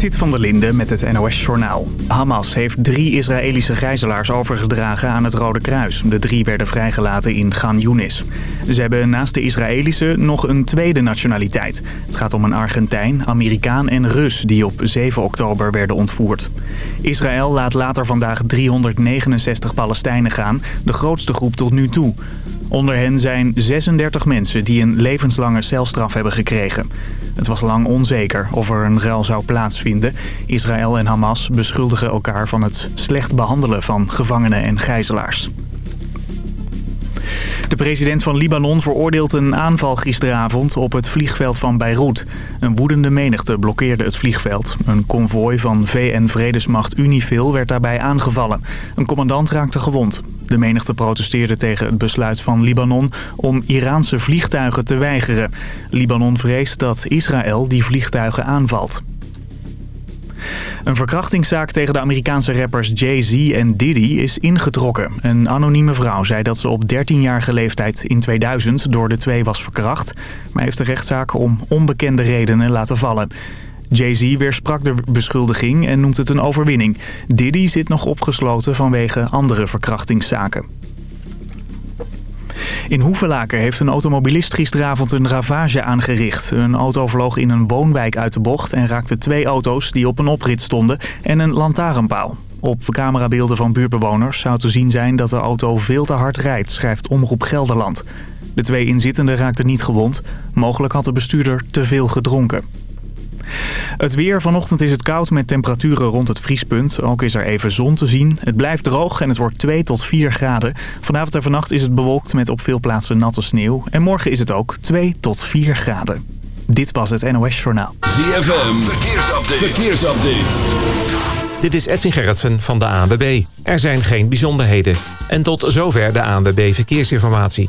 Sit van der Linde met het NOS-journaal. Hamas heeft drie Israëlische gijzelaars overgedragen aan het Rode Kruis. De drie werden vrijgelaten in Gan Yunis. Ze hebben naast de Israëlische nog een tweede nationaliteit. Het gaat om een Argentijn, Amerikaan en Rus die op 7 oktober werden ontvoerd. Israël laat later vandaag 369 Palestijnen gaan, de grootste groep tot nu toe. Onder hen zijn 36 mensen die een levenslange celstraf hebben gekregen. Het was lang onzeker of er een ruil zou plaatsvinden. Israël en Hamas beschuldigen elkaar van het slecht behandelen van gevangenen en gijzelaars. De president van Libanon veroordeelt een aanval gisteravond op het vliegveld van Beirut. Een woedende menigte blokkeerde het vliegveld. Een konvooi van VN-vredesmacht Unifil werd daarbij aangevallen. Een commandant raakte gewond. De menigte protesteerde tegen het besluit van Libanon om Iraanse vliegtuigen te weigeren. Libanon vreest dat Israël die vliegtuigen aanvalt. Een verkrachtingszaak tegen de Amerikaanse rappers Jay-Z en Diddy is ingetrokken. Een anonieme vrouw zei dat ze op 13-jarige leeftijd in 2000 door de twee was verkracht... maar heeft de rechtszaak om onbekende redenen laten vallen. Jay-Z weersprak de beschuldiging en noemt het een overwinning. Diddy zit nog opgesloten vanwege andere verkrachtingszaken. In Hoevelaken heeft een automobilist gisteravond een ravage aangericht. Een auto vloog in een woonwijk uit de bocht en raakte twee auto's die op een oprit stonden en een lantaarnpaal. Op camerabeelden van buurtbewoners zou te zien zijn dat de auto veel te hard rijdt, schrijft Omroep Gelderland. De twee inzittenden raakten niet gewond. Mogelijk had de bestuurder te veel gedronken. Het weer. Vanochtend is het koud met temperaturen rond het vriespunt. Ook is er even zon te zien. Het blijft droog en het wordt 2 tot 4 graden. Vanavond en vannacht is het bewolkt met op veel plaatsen natte sneeuw. En morgen is het ook 2 tot 4 graden. Dit was het NOS Journaal. ZFM. Verkeersupdate. Verkeersupdate. Dit is Edwin Gerritsen van de ANWB. Er zijn geen bijzonderheden. En tot zover de ANWB Verkeersinformatie.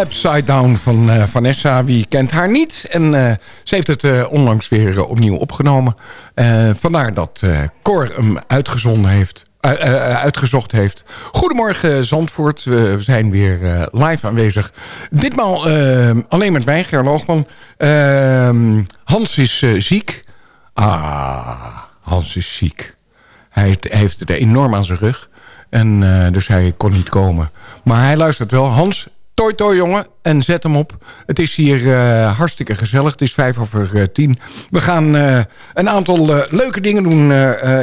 Upside Down van eh, Vanessa. Wie kent haar niet? En eh, ze heeft het eh, onlangs weer opnieuw opgenomen. Vandaar dat Cor hem uitgezonden heeft. uitgezocht heeft. Goedemorgen Zandvoort. We zijn weer live aanwezig. Ditmaal alleen met mij, Ger Loogman. Ehm, Hans is ziek. Ah, Hans is ziek. Hij heeft, het enorm aan zijn rug. En dus hij kon niet komen. Maar hij luistert wel. Hans, toi toi jongen. En zet hem op. Het is hier eh, hartstikke gezellig. Het is vijf over eh, tien. We gaan eh, een aantal leuke dingen doen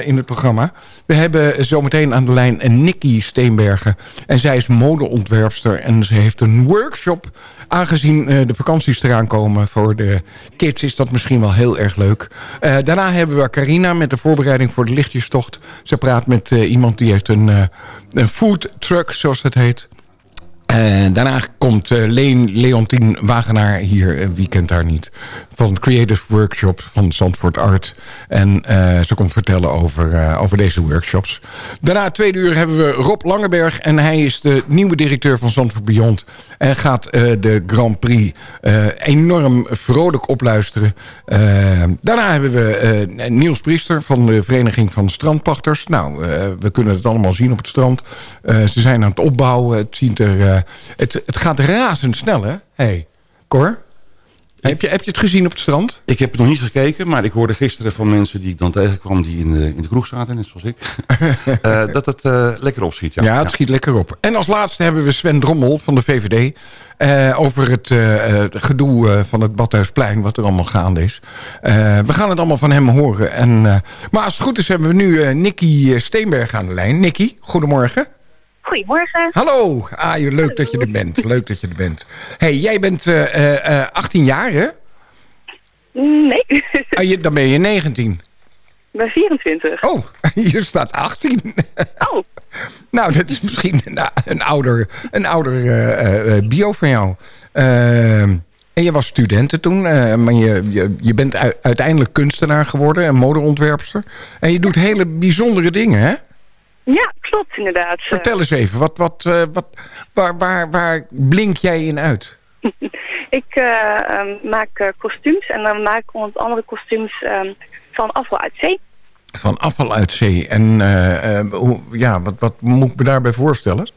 in het programma. We hebben zometeen aan de lijn Nikki Steenbergen. En zij is modeontwerpster. En ze heeft een workshop. Aangezien de vakanties eraan komen voor de kids... is dat misschien wel heel erg leuk. Daarna hebben we Carina met de voorbereiding voor de lichtjestocht. Ze praat met iemand die heeft een, een food truck, zoals dat heet. En daarna komt eh, Leen Leontien Wagenaar hier, eh, wie kent daar niet, van Creative Workshop van Zandvoort Art. En ze komt vertellen over, over deze workshops. Daarna, tweede uur, hebben we Rob Langeberg. En hij is de nieuwe directeur van Zandvoort Beyond. En gaat de Grand Prix enorm vrolijk opluisteren. Daarna hebben we Niels Priester van de Vereniging van Strandpachters. Nou, we kunnen het allemaal zien op het strand. Ze zijn aan het opbouwen. Het, ziet er, het, het gaat razendsnel, hè? hey, Cor? Heb je, heb je het gezien op het strand? Ik heb het nog niet gekeken, maar ik hoorde gisteren van mensen die ik dan tegenkwam... die in de, in de kroeg zaten, net zoals ik, eh, dat het eh, lekker opschiet. Ja, Ja, het schiet lekker op. En als laatste hebben we Sven Drommel van de VVD... eh, over het, eh, gedoe eh, van het Badhuisplein, wat er allemaal gaande is. Eh, we gaan het allemaal van hem horen. En, eh, maar als het goed is, hebben we nu eh Nicky Steenberg aan de lijn. Nicky, goedemorgen. Goedemorgen. Hallo. Ah, leuk dat je er bent. Leuk dat je er bent. hey, jij bent eh, eh, eh, 18 jaar, hè? Nee, Ah, je, dan ben je 19. ik ben 24. Oh, hier staat 18. Oh, Nou, dat is misschien een, een ouder, een ouder eh, eh, bio van jou. Eh, en je was studenten toen, eh, maar je, je, je bent uiteindelijk kunstenaar geworden en modeontwerpster. En je doet hele bijzondere dingen, hè? Ja, klopt inderdaad. Vertel eens even, wat, wat, eh, wat, waar, waar, waar blink jij in uit? Ik eh, ehm, maak eh, kostuums en dan maak ik onder andere kostuums ehm, van afval uit zee. Van afval uit zee. En hoe, ja, wat, wat moet ik me daarbij voorstellen?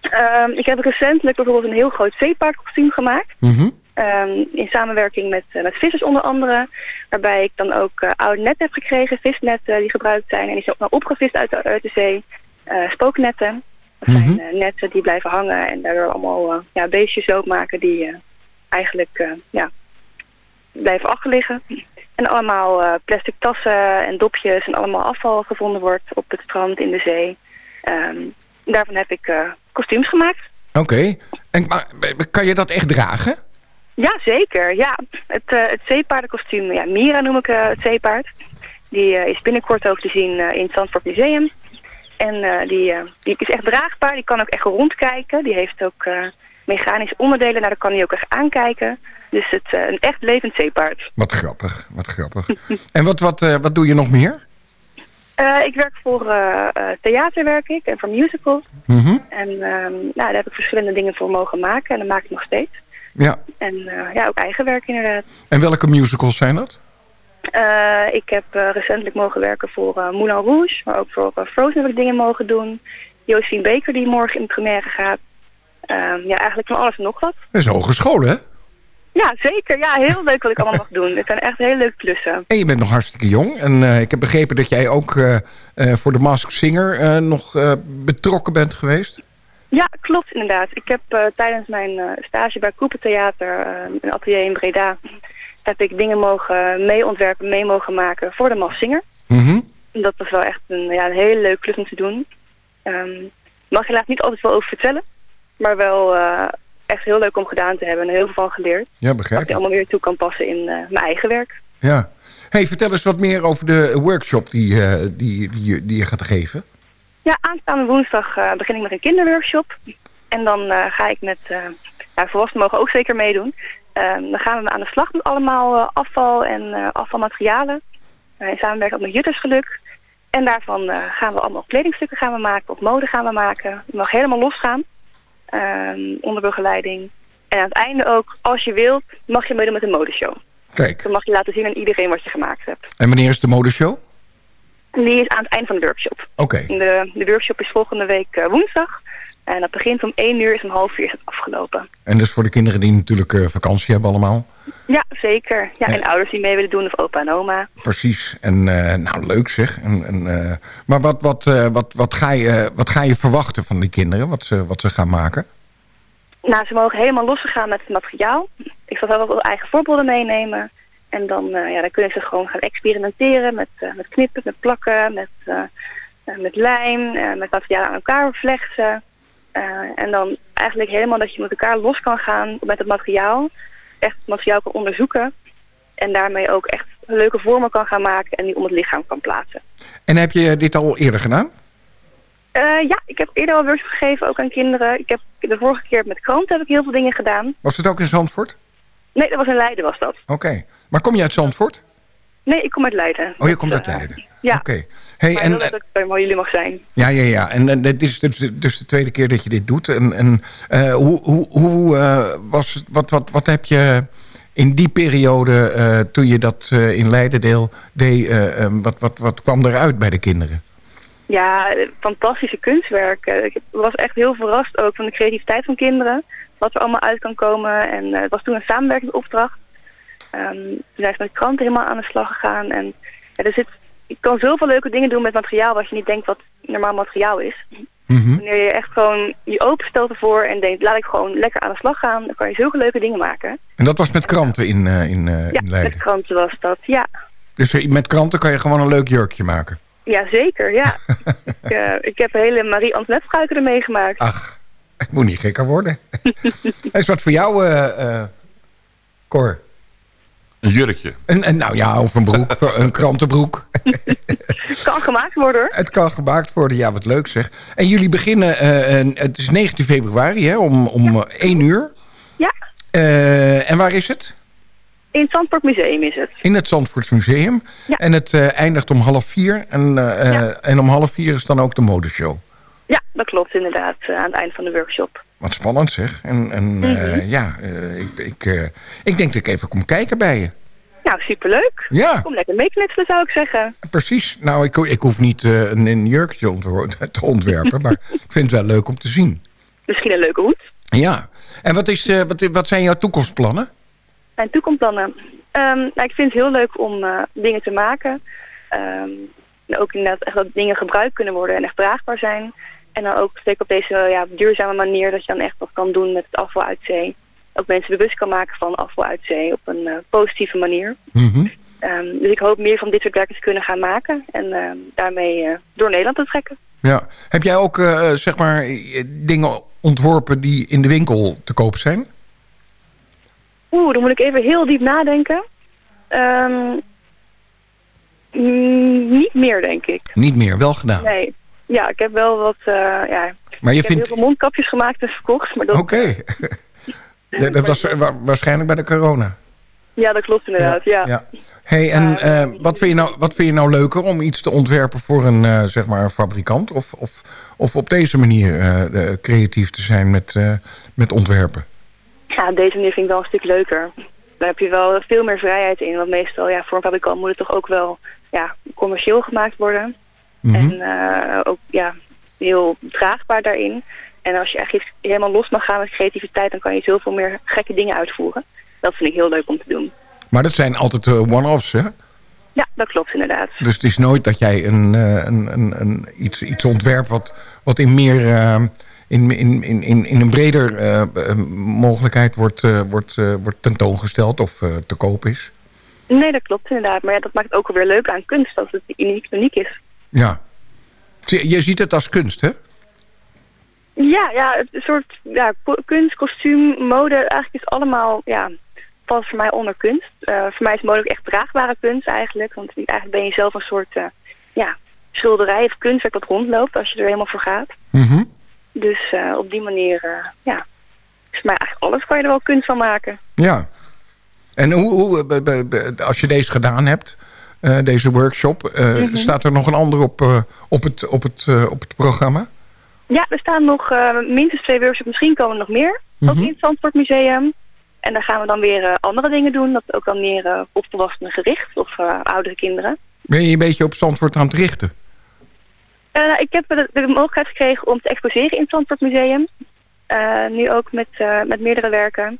Ehm, ik heb recentelijk bijvoorbeeld een heel groot zeepaardkostuum gemaakt. Mhm. Ehm, in samenwerking met, eh, met vissers onder andere. Waarbij ik dan ook eh, oude netten heb gekregen, visnetten die gebruikt zijn. En die zijn ook nog opgevist uit de, uit de zee. Eh, spooknetten. Dat zijn Mhm. netten die blijven hangen en daardoor allemaal ja, beestjes doodmaken die eigenlijk ja, blijven achterliggen. En allemaal plastic tassen en dopjes en allemaal afval gevonden wordt op het strand in de zee. Ehm, daarvan heb ik kostuums gemaakt. Oké. En maar, kan je dat echt dragen? Ja, zeker. Ja. Het, eh, het zeepaardenkostuum, ja, Mira noem ik eh, het zeepaard. Die eh, is binnenkort ook te zien in het Zandvoort Museum. En die, die is echt draagbaar, die kan ook echt rondkijken. Die heeft ook mechanische onderdelen, nou, daar kan hij ook echt aankijken. Dus het een echt levend zeepaard. Wat grappig, wat grappig. en wat, wat, wat doe je nog meer? Ik werk voor theater werk ik en voor musicals. Mhm. En ehm, nou, daar heb ik verschillende dingen voor mogen maken en dat maak ik nog steeds. Ja. En eh, ja, ook eigen werk inderdaad. En welke musicals zijn dat? Eh, ik heb eh, recentelijk mogen werken voor Moulin Rouge, maar ook voor Frozen heb ik dingen mogen doen. Josephine Baker die morgen in de première gaat. Ehm, ja, eigenlijk van alles en nog wat. Dat is hogeschool, hè? Ja, zeker. Ja, heel leuk wat ik allemaal mag doen. Het zijn echt hele leuke klussen. En je bent nog hartstikke jong. En ik heb begrepen dat jij ook voor de Mask Singer nog betrokken bent geweest. Ja, klopt inderdaad. Ik heb eh, tijdens mijn eh, stage bij Cooper Theater, eh, een atelier in Breda, heb ik dingen mogen mee-ontwerpen, mee mogen maken voor de Mas Singer. Mhm. Dat was wel echt een, ja, een hele leuke klus om te doen. Ehm mag helaas niet altijd wel over vertellen. Maar wel echt heel leuk om gedaan te hebben en heel veel van geleerd. Ja, Dat begrijp ik ik. allemaal weer toe kan passen in mijn eigen werk. Ja. Hey, vertel eens wat meer over de workshop die, die, die, je- die je gaat geven. Ja, aanstaande woensdag eh, begin ik met een kinderworkshop. En dan eh, ga ik met, eh ja, volwassenen mogen ook zeker meedoen. Ehm, dan gaan we aan de slag met allemaal afval en afvalmaterialen. Uh, in samenwerking met Juttersgeluk. En daarvan gaan we allemaal kledingstukken gaan we maken, of mode gaan we maken. Het mag helemaal losgaan. ehm, onder begeleiding. En aan het einde ook, als je wilt, mag je meedoen met een modeshow. Kijk, Dan mag je laten zien aan iedereen wat je gemaakt hebt. en wanneer is de modeshow? En die is aan het eind van de workshop. Oké, De, de workshop is volgende week eh, woensdag. En dat begint om 1 uur, is om half vier is het afgelopen. en dus voor de kinderen die natuurlijk eh, vakantie hebben allemaal. Ja, zeker. Ja, Ja. en ouders die mee willen doen, of opa en oma. Precies. En eh, nou, leuk zeg. En, en, eh, maar wat, wat, eh, wat, wat, ga je, wat ga je verwachten van die kinderen? Wat ze, wat ze gaan maken? Nou, ze mogen helemaal losgegaan met het materiaal. Ik zal zelf ook wel eigen voorbeelden meenemen. En dan, eh, ja, dan kunnen ze gewoon gaan experimenteren met, eh, met knippen, met plakken, met, eh, met lijm, met materiaal aan elkaar vlechten. En dan eigenlijk helemaal dat je met elkaar los kan gaan met het materiaal. Echt het materiaal kan onderzoeken. En daarmee ook echt leuke vormen kan gaan maken en die om het lichaam kan plaatsen. En heb je dit al eerder gedaan? Ja, ik heb eerder al workshops gegeven, ook aan kinderen. Ik heb de vorige keer met kranten heb ik heel veel dingen gedaan. Was het ook in Zandvoort? Nee, dat was in Leiden was dat. Oké. Maar kom je uit Zandvoort? Nee, ik kom uit Leiden. Oh, je Dat, komt uit eh, Leiden. Ja, Oké. Hey, maar en, dat het bij jullie mag zijn. ja, ja, ja. En, en dit is dus, dus de tweede keer dat je dit doet. En, en eh, hoe, hoe, hoe eh, was het, wat, wat, wat heb je in die periode, toen je dat in Leiden deel, deed, wat, wat, wat kwam eruit bij de kinderen? Ja, fantastische kunstwerken. Ik was echt heel verrast ook van de creativiteit van kinderen. Wat er allemaal uit kan komen. En het was toen een samenwerkingsopdracht. Ehm toen zijn met kranten helemaal aan de slag gegaan. En ja, er zit, je kan zoveel leuke dingen doen met materiaal wat je niet denkt wat normaal materiaal is. Mhm. Wanneer je echt gewoon je openstelt ervoor en denkt, laat ik gewoon lekker aan de slag gaan. Dan kan je zulke leuke dingen maken. En dat was met kranten in, eh, in, eh, Ja, in Leiden? met kranten was dat, ja. Dus eh, met kranten kan je gewoon een leuk jurkje maken? Ja, zeker, ja. ik, ik heb hele Marie-Antoinette pruiken ermee gemaakt. Ach, ik moet niet gekker worden. is wat voor jou, Cor? Een jurkje. Een, een, nou ja, of een broek, een krantenbroek. Kan gemaakt worden hoor. Het kan gemaakt worden, ja, wat leuk zeg. En jullie beginnen, eh, het is 19 februari, hè, om, om eh, 1 uur. Ja, Eh, en waar is het? in het Zandvoort Museum is het. In het Zandvoorts Museum. Ja. En het eh, eindigt om half vier. En, Ja. en om half vier is dan ook de modeshow. Ja, dat klopt inderdaad, aan het eind van de workshop. Wat spannend zeg. En, en eh, Mhm. ja, eh, ik, ik, eh, ik denk dat ik even kom kijken bij je. Nou, superleuk. Ja, Kom lekker meeknutselen zou ik zeggen. precies. Nou, ik, ik hoef niet een, een jurkje te ontwerpen. maar ik vind het wel leuk om te zien. Misschien een leuke hoed. Ja. En wat, is, wat, wat zijn jouw toekomstplannen? En toekomstplannen. Ehm nou, ik vind het heel leuk om dingen te maken. Ehm, en ook inderdaad echt dat dingen gebruikt kunnen worden en echt draagbaar zijn. En dan ook zeker op deze ja, duurzame manier dat je dan echt wat kan doen met het afval uit zee. Ook mensen bewust kan maken van afval uit zee op een eh, positieve manier. Mhm. Ehm, dus ik hoop meer van dit soort werken te kunnen gaan maken. En ehm, daarmee eh, door Nederland te trekken. Ja. Heb jij ook eh, zeg maar dingen ontworpen die in de winkel te koop zijn? Oeh, dan moet ik even heel diep nadenken. Ehm, mm, niet meer, denk ik. Niet meer, wel gedaan. Nee. Ja, ik heb wel wat... eh, ja, Maar je ik heb heel veel mondkapjes gemaakt en verkocht. Maar dat, Oké. Ja, dat was wa- waarschijnlijk bij de corona. Ja, dat klopt inderdaad, ja. Hey, en eh, wat, vind je nou, wat vind je nou leuker om iets te ontwerpen voor een eh, zeg maar een fabrikant? Of, of, of op deze manier creatief te zijn met, met ontwerpen? Ja, deze manier vind ik wel een stuk leuker. Daar heb je wel veel meer vrijheid in. Want meestal, ja, voor een fabrikant moet het toch ook wel ja, commercieel gemaakt worden. Mhm. En eh, ook ja, heel draagbaar daarin. En als je echt helemaal los mag gaan met creativiteit, dan kan je zoveel meer gekke dingen uitvoeren. Dat vind ik heel leuk om te doen. Maar dat zijn altijd eh, one-offs, hè? Ja, dat klopt inderdaad. Dus het is nooit dat jij een, eh, een, een, een, iets, iets ontwerpt wat, wat in meer... eh, in, in, in, in een breder mogelijkheid wordt, wordt, wordt tentoongesteld of te koop is. Nee, dat klopt inderdaad. Maar ja, dat maakt het ook alweer leuk aan kunst, dat het uniek, uniek is. Ja. Je ziet het als kunst, hè? Ja, ja, een soort ja, kunst, kostuum, mode, eigenlijk is allemaal, ja, valt voor mij onder kunst. Eh, voor mij is mode ook echt draagbare kunst eigenlijk, want eigenlijk ben je zelf een soort, eh, ja, schilderij of kunstwerk dat rondloopt als je er helemaal voor gaat. Mhm. Dus eh, op die manier, ja, is voor mij eigenlijk alles kan je er wel kunst van maken. Ja. En hoe, hoe, als je deze gedaan hebt, deze workshop... eh, Mhm. staat er nog een ander op, eh, op, het, op, het, eh, op het programma? Ja, er staan nog eh, minstens twee workshops. Misschien komen er nog meer. Ook Mhm. in het Zandvoort Museum. En daar gaan we dan weer eh, andere dingen doen. Dat ook dan meer eh, op volwassenen gericht. Of eh, oudere kinderen. Ben je een beetje op Zandvoort aan het richten? Eh, nou, ik heb de, de mogelijkheid gekregen om te exposeren in het Zandvoort Museum. Eh, nu ook met, eh, met meerdere werken.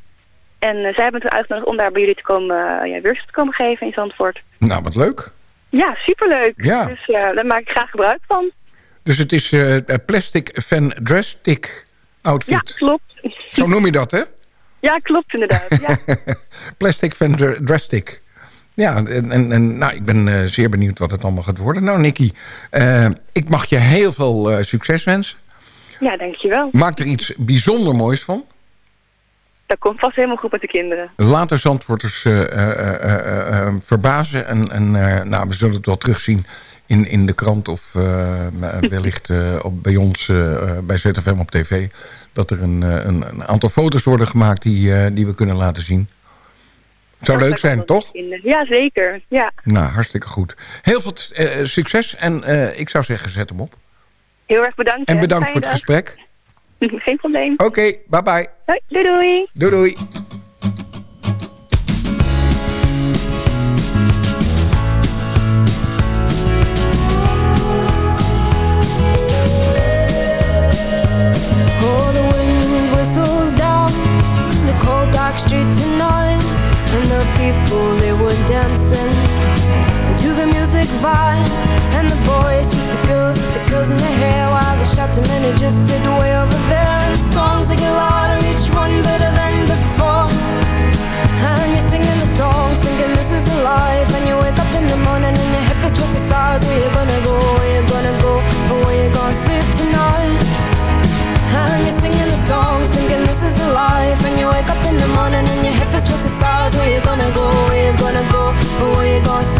En eh, zij hebben me uitgenodigd om daar bij jullie te komen, eh, ja, workshops te komen geven in Zandvoort. Nou, wat leuk. Ja, superleuk. Ja. Dus eh, daar maak ik graag gebruik van. Dus het is plastic van drastic Ja, outfit. klopt. Zo noem je dat, hè? Ja, klopt inderdaad. Ja. plastic van dr- drastic. Ja, en, en, en nou, ik ben zeer benieuwd wat het allemaal gaat worden. Nou, Nicky, ik mag je heel veel succes wensen. ja, dankjewel. Maak er iets bijzonder moois van. Dat komt vast helemaal goed met de kinderen. Laat de Zandvoorters eh, verbazen. En, en nou, we zullen het wel terugzien in, in de krant of wellicht op, bij ons bij ZFM op tv. Dat er een, een, een aantal foto's worden gemaakt die, die we kunnen laten zien. Zou Ja, leuk zijn, toch? Ja, zeker. Ja, Nou, hartstikke goed. Heel veel succes en ik zou zeggen, zet hem op. heel erg bedankt. En bedankt voor het gesprek. Geen probleem. Oké, bye bye. Hoi, doei doei. Doei doei. The wind whistles down the cold dark street tonight, and the people they were dancing to the music vibe, and the boys just the girls with the girls in their hair, while the shouting men who just sit way over there, and the songs they get louder, each one better than before. And you're singing the songs, thinking this is life, and you wake up in the morning and your hip is twisted sides. Where you gonna go? Where you gonna go? Or where you gonna sleep tonight? And you're singing the songs, thinking this is life. And you wake up in the morning and your hip is twisted sides. Where you gonna go? Where you gonna go? Or where you gonna sleep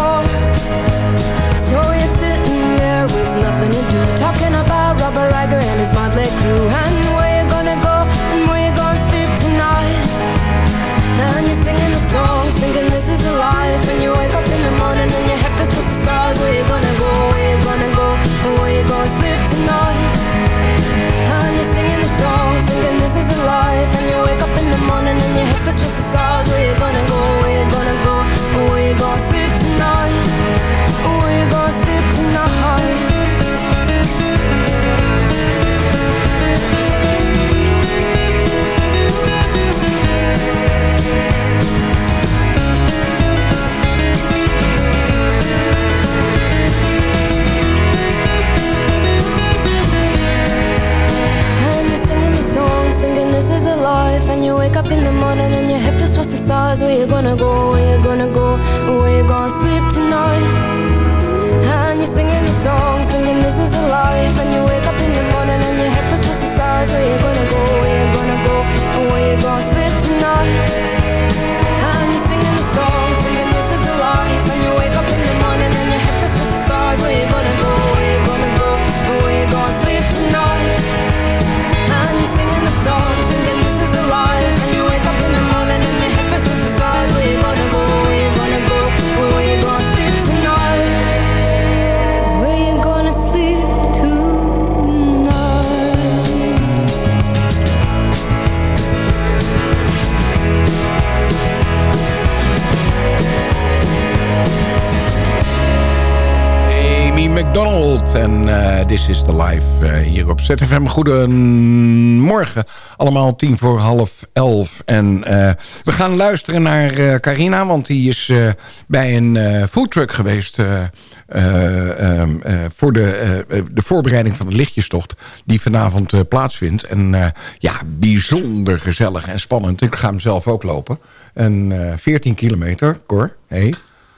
ZFM. Goedemorgen, allemaal tien voor half elf. En eh, we gaan luisteren naar eh, Carina, want die is eh, bij een foodtruck geweest... eh, eh, ehm, eh, voor de, de voorbereiding van de lichtjestocht die vanavond plaatsvindt. En ja, bijzonder gezellig en spannend. Ik ga hem zelf ook lopen. En eh 14 kilometer, Cor. Hey.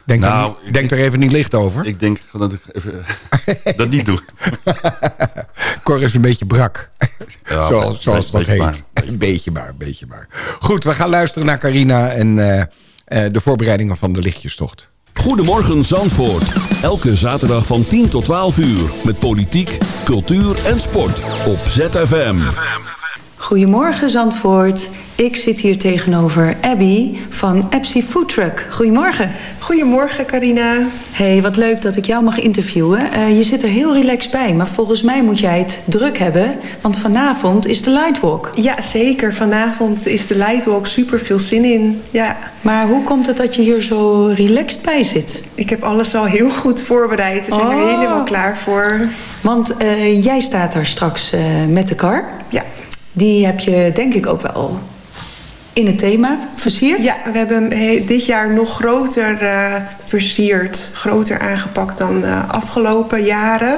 Denk, Nou, er, ik- denk er even niet licht over. Ik denk dat ik even dat niet doe. Cor is een beetje brak. Ja, zoals dat beetje heet. Een beetje maar, een beetje maar. Goed, we gaan luisteren naar Carina en eh, eh, de voorbereidingen van de lichtjestocht. Goedemorgen Zandvoort. Elke zaterdag van 10 tot 12 uur. Met politiek, cultuur en sport. Op ZFM. Goedemorgen Zandvoort. Ik zit hier tegenover Abby van Epsi Food Truck. Goedemorgen. Goedemorgen Carina. Hey, wat leuk dat ik jou mag interviewen. Eh, je zit er heel relaxed bij, maar volgens mij moet jij het druk hebben. Want vanavond is de Lightwalk. Ja, zeker. Vanavond is de Lightwalk super veel zin in. Ja. Maar hoe komt het dat je hier zo relaxed bij zit? Ik heb alles al heel goed voorbereid. We zijn er Oh. helemaal klaar voor. Want eh, jij staat daar straks eh, met de kar. Ja. Die heb je denk ik ook wel in het thema versierd. Ja, we hebben hem he- dit jaar nog groter eh, versierd. Groter aangepakt dan eh, afgelopen jaren.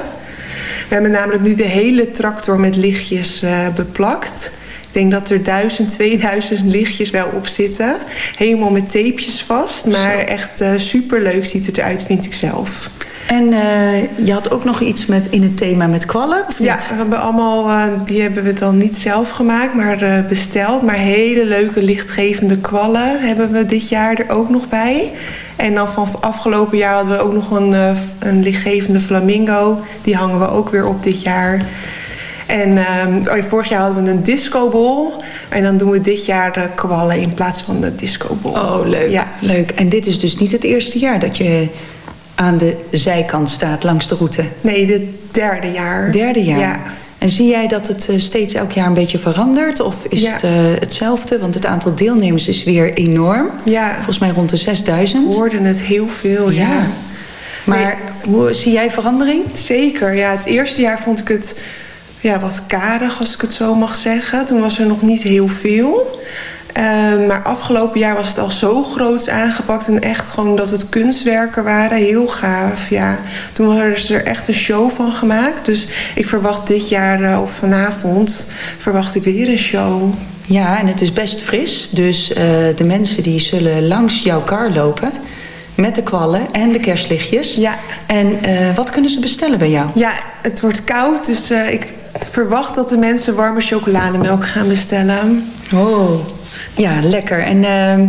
We hebben namelijk nu de hele tractor met lichtjes eh, beplakt. Ik denk dat er 1000, 2000 lichtjes wel op zitten. Helemaal met tapejes vast. Maar echt eh super leuk ziet het eruit, vind ik zelf. En eh, je had ook nog iets met, in het thema met kwallen? Of Ja, niet? we hebben allemaal, eh, die hebben we dan niet zelf gemaakt, maar eh, besteld. Maar hele leuke lichtgevende kwallen hebben we dit jaar er ook nog bij. En dan van afgelopen jaar hadden we ook nog een, een lichtgevende flamingo. Die hangen we ook weer op dit jaar. En ehm, oh ja, vorig jaar hadden we een discobol. En dan doen we dit jaar de kwallen in plaats van de discobol. Oh, leuk. Ja. leuk. En dit is dus niet het eerste jaar dat je aan de zijkant staat langs de route? Nee, dit derde jaar. Derde jaar. Ja. En zie jij dat het eh, steeds elk jaar een beetje verandert? Of is Ja. het eh, hetzelfde? Want het aantal deelnemers is weer enorm. Ja, Volgens mij rond de 6000. we hoorden het heel veel, ja. Ja. Maar hoe zie jij verandering? Zeker, ja. Het eerste jaar vond ik het ja, wat karig, als ik het zo mag zeggen. Toen was er nog niet heel veel. Ehm, maar afgelopen jaar was het al zo groots aangepakt. En echt gewoon dat het kunstwerken waren. Heel gaaf, ja. Toen was er echt een show van gemaakt. Dus ik verwacht dit jaar, eh, of vanavond, verwacht ik weer een show. Ja, en het is best fris. Dus eh, de mensen die zullen langs jouw kar lopen. Met de kwallen en de kerstlichtjes. Ja. En eh, wat kunnen ze bestellen bij jou? Ja, het wordt koud, dus ik verwacht dat de mensen warme chocolademelk gaan bestellen. Oh, ja, lekker. En ehm,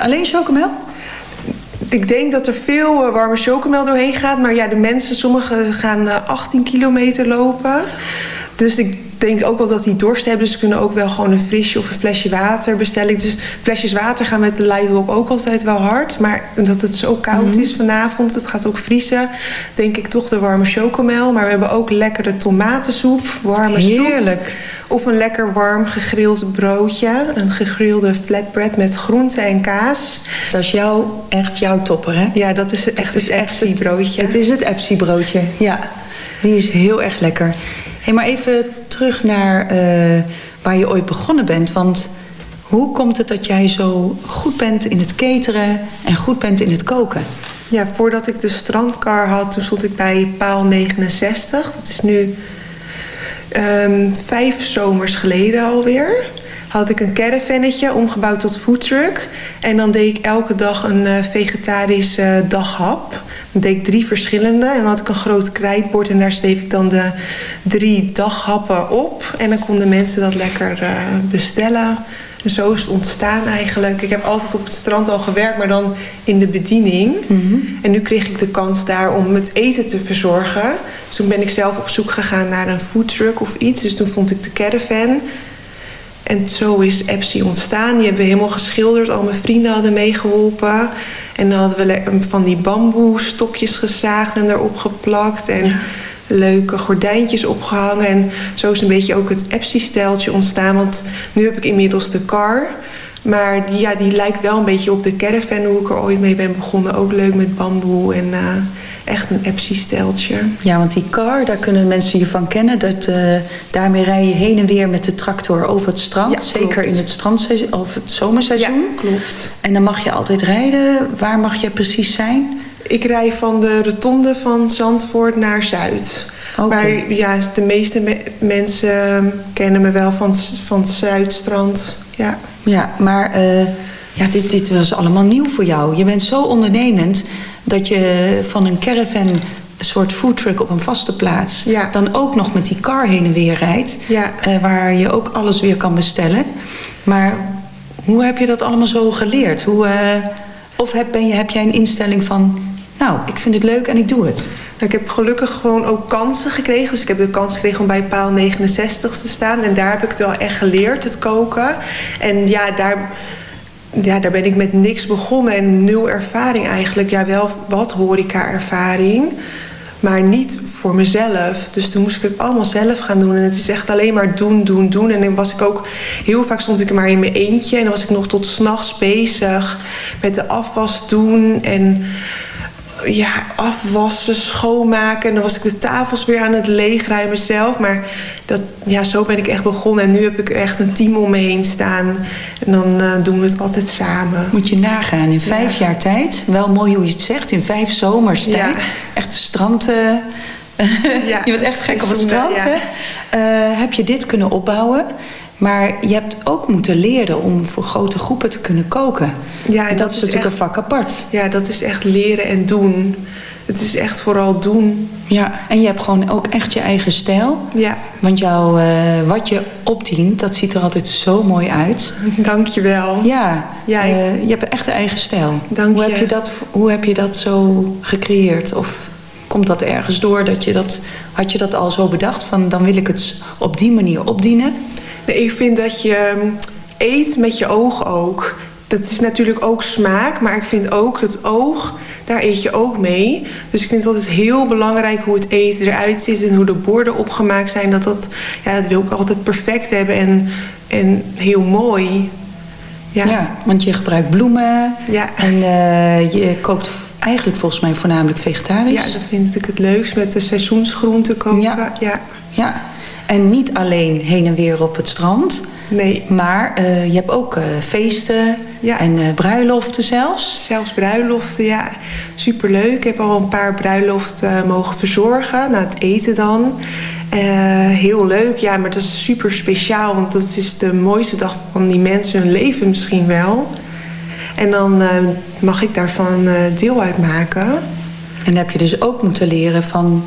alleen chocomel? Ik denk dat er veel eh, warme chocomel doorheen gaat. Maar ja, de mensen, sommigen gaan eh, 18 kilometer lopen. Dus ik denk ook wel dat die dorst hebben. Dus ze kunnen ook wel gewoon een frisje of een flesje water bestellen. Dus flesjes water gaan met de Lightwalk ook altijd wel hard. Maar omdat het zo koud is vanavond, het gaat ook vriezen... denk ik toch de warme chocomel. Maar we hebben ook lekkere tomatensoep, warme soep. Heerlijk. Of een lekker warm gegrild broodje. Een gegrilde flatbread met groente en kaas. Dat is jou, echt jouw topper, hè? Ja, dat is echt Het is het echt echt broodje. Het is het Epsi broodje, ja. Die is heel erg lekker. Hey, maar even terug naar eh, waar je ooit begonnen bent. Want hoe komt het dat jij zo goed bent in het cateren en goed bent in het koken? Ja, voordat ik de strandkar had, toen stond ik bij paal 69. Dat is nu ehm, vijf zomers geleden alweer. Had ik een caravannetje omgebouwd tot foodtruck. En dan deed ik elke dag een eh, vegetarische daghap. Dan deed ik drie verschillende. En dan had ik een groot krijtbord en daar schreef ik dan de drie daghappen op. En dan konden mensen dat lekker eh, bestellen. En zo is het ontstaan eigenlijk. Ik heb altijd op het strand al gewerkt, maar dan in de bediening. En nu kreeg ik de kans daar om het eten te verzorgen. Dus toen ben ik zelf op zoek gegaan naar een foodtruck of iets. Dus toen vond ik de caravan. En zo is Epsi ontstaan. Die hebben we helemaal geschilderd. Al mijn vrienden hadden meegeholpen. En dan hadden we van die bamboe stokjes gezaagd en erop geplakt. En leuke gordijntjes opgehangen. En zo is een beetje ook het Epsi-stijltje ontstaan. Want nu heb ik inmiddels de car. Maar die, ja, die lijkt wel een beetje op de caravan hoe ik er ooit mee ben begonnen. Ook leuk met bamboe en eh, echt een Epsi-stijltje. Ja, want die car, daar kunnen mensen je van kennen. Dat, eh, daarmee rij je heen en weer met de tractor over het strand. Ja, Zeker klopt. in het strandseizoen of het zomerseizoen. klopt. En dan mag je altijd rijden. Waar mag je precies zijn? Ik rij van de rotonde van Zandvoort naar Zuid. Oké. Maar ja, de meeste me- mensen kennen me wel van, van het Zuidstrand. Ja. Ja, maar eh, ja, dit, dit was allemaal nieuw voor jou. Je bent zo ondernemend dat je van een caravan, een soort foodtruck op een vaste plaats... Ja. dan ook nog met die car heen en weer rijdt. Ja. eh, waar je ook alles weer kan bestellen. Maar hoe heb je dat allemaal zo geleerd? Hoe, eh, Of heb, ben je, heb jij een instelling van... nou, ik vind het leuk en ik doe het? Ik heb gelukkig gewoon ook kansen gekregen. Dus ik heb de kans gekregen om bij paal 69 te staan. En daar heb ik het wel echt geleerd, het koken. En ja, daar, ja, daar ben ik met niks begonnen. En nul ervaring eigenlijk. Ja, wel wat horeca-ervaring. Maar niet voor mezelf. Dus toen moest ik het allemaal zelf gaan doen. En het is echt alleen maar doen, doen, doen. En dan was ik ook... Heel vaak stond ik maar in mijn eentje. En dan was ik nog tot s'nachts bezig met de afwas doen. En ja, afwassen, schoonmaken. En dan was ik de tafels weer aan het leegruimen zelf. Maar dat, ja, zo ben ik echt begonnen. En nu heb ik echt een team om me heen staan. En dan uh, doen we het altijd samen. Moet je nagaan, in vijf ja. jaar tijd... wel mooi hoe je het zegt, in vijf zomers tijd... Ja. echt strand... Uh, ja, je bent echt gek op het strand, hè? Uh, heb je dit kunnen opbouwen... Maar je hebt ook moeten leren om voor grote groepen te kunnen koken. Ja, en, dat, dat, is natuurlijk echt, een vak apart. Ja, dat is echt leren en doen. Het is echt vooral doen. Ja, en je hebt gewoon ook echt je eigen stijl. Ja. Want jouw, uh, wat je opdient, dat ziet er altijd zo mooi uit. Dank je wel. Ja, ja ik... uh, je hebt echt een eigen stijl. Dank hoe je. Heb je dat, hoe heb je dat zo gecreëerd? Of komt dat ergens door? Dat je dat, had je dat al zo bedacht? Van dan wil ik het op die manier opdienen? Nee, ik vind dat je eet met je oog ook. Dat is natuurlijk ook smaak, maar ik vind ook het oog, daar eet je ook mee. Dus ik vind het altijd heel belangrijk hoe het eten eruit ziet en hoe de borden opgemaakt zijn. Dat, dat, ja, dat wil ik altijd perfect hebben en, en heel mooi. Ja. ja, want je gebruikt bloemen ja. en uh, je kookt eigenlijk volgens mij voornamelijk vegetarisch. Ja, dat vind ik het leukst met de seizoensgroenten koken. Ja. ja. ja. En niet alleen heen en weer op het strand. Nee. Maar uh, je hebt ook uh, feesten ja. en uh, bruiloften zelfs. Zelfs bruiloften, ja. Superleuk. Ik heb al een paar bruiloften mogen verzorgen. Na het eten dan. heel leuk, ja, maar dat is super speciaal. Want dat is de mooiste dag van die mensen hun leven misschien wel. En dan mag ik daarvan deel uitmaken. En heb je dus ook moeten leren van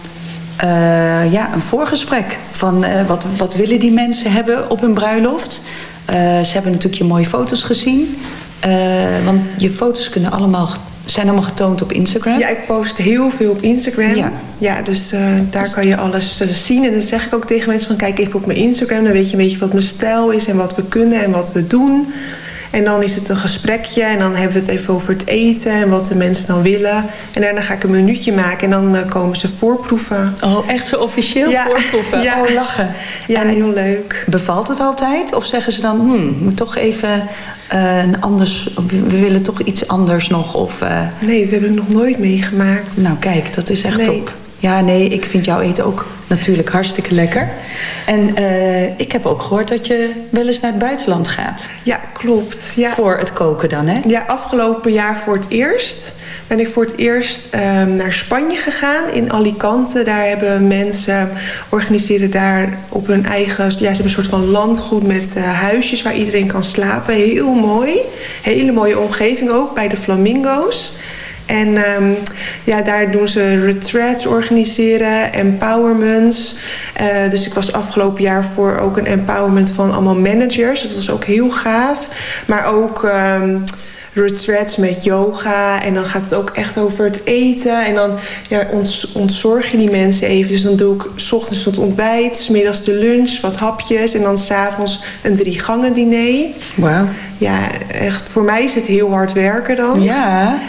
uh, ja, een voorgesprek. Van uh, wat, wat willen die mensen hebben op hun bruiloft? Uh, ze hebben natuurlijk je mooie foto's gezien. want je foto's kunnen allemaal, zijn allemaal getoond op Instagram. Ja, ik post heel veel op Instagram. Ja, ja dus daar kan je alles zien. En dan zeg ik ook tegen mensen van kijk even op mijn Instagram. Dan weet je een beetje wat mijn stijl is en wat we kunnen en wat we doen. En dan is het een gesprekje en dan hebben we het even over het eten en wat de mensen dan willen. En daarna ga ik een minuutje maken en dan uh, komen ze voorproeven. Oh, echt zo officieel ja. voorproeven? Ja. Oh, lachen. Ja, en heel leuk. Bevalt het altijd? Of zeggen ze dan, hmm, moet toch even uh, een anders, we willen toch iets anders nog? Of, uh... Nee, dat heb ik nog nooit meegemaakt. Nou kijk, dat is echt nee. top. Ja, nee, ik vind jouw eten ook natuurlijk hartstikke lekker. En uh, ik heb ook gehoord dat je wel eens naar het buitenland gaat. Ja, klopt. Ja. Voor het koken dan, hè? Ja, afgelopen jaar voor het eerst ben ik voor het eerst um, naar Spanje gegaan. In Alicante. Daar hebben mensen, organiseren daar op hun eigen... Ja, ze hebben een soort van landgoed met uh, huisjes waar iedereen kan slapen. Heel mooi. Hele mooie omgeving ook, bij de Flamingo's. En um, ja, daar doen ze retreats organiseren, empowerments. Uh, dus ik was afgelopen jaar voor ook een empowerment van allemaal managers. Dat was ook heel gaaf. Maar ook um, retreats met yoga. En dan gaat het ook echt over het eten. En dan ja, ont ontzorg je die mensen even. Dus dan doe ik s ochtends het ontbijt, s middags de lunch, wat hapjes. En dan s'avonds een drie gangen diner. Wauw. Ja, echt. Voor mij is het heel hard werken dan. Ja.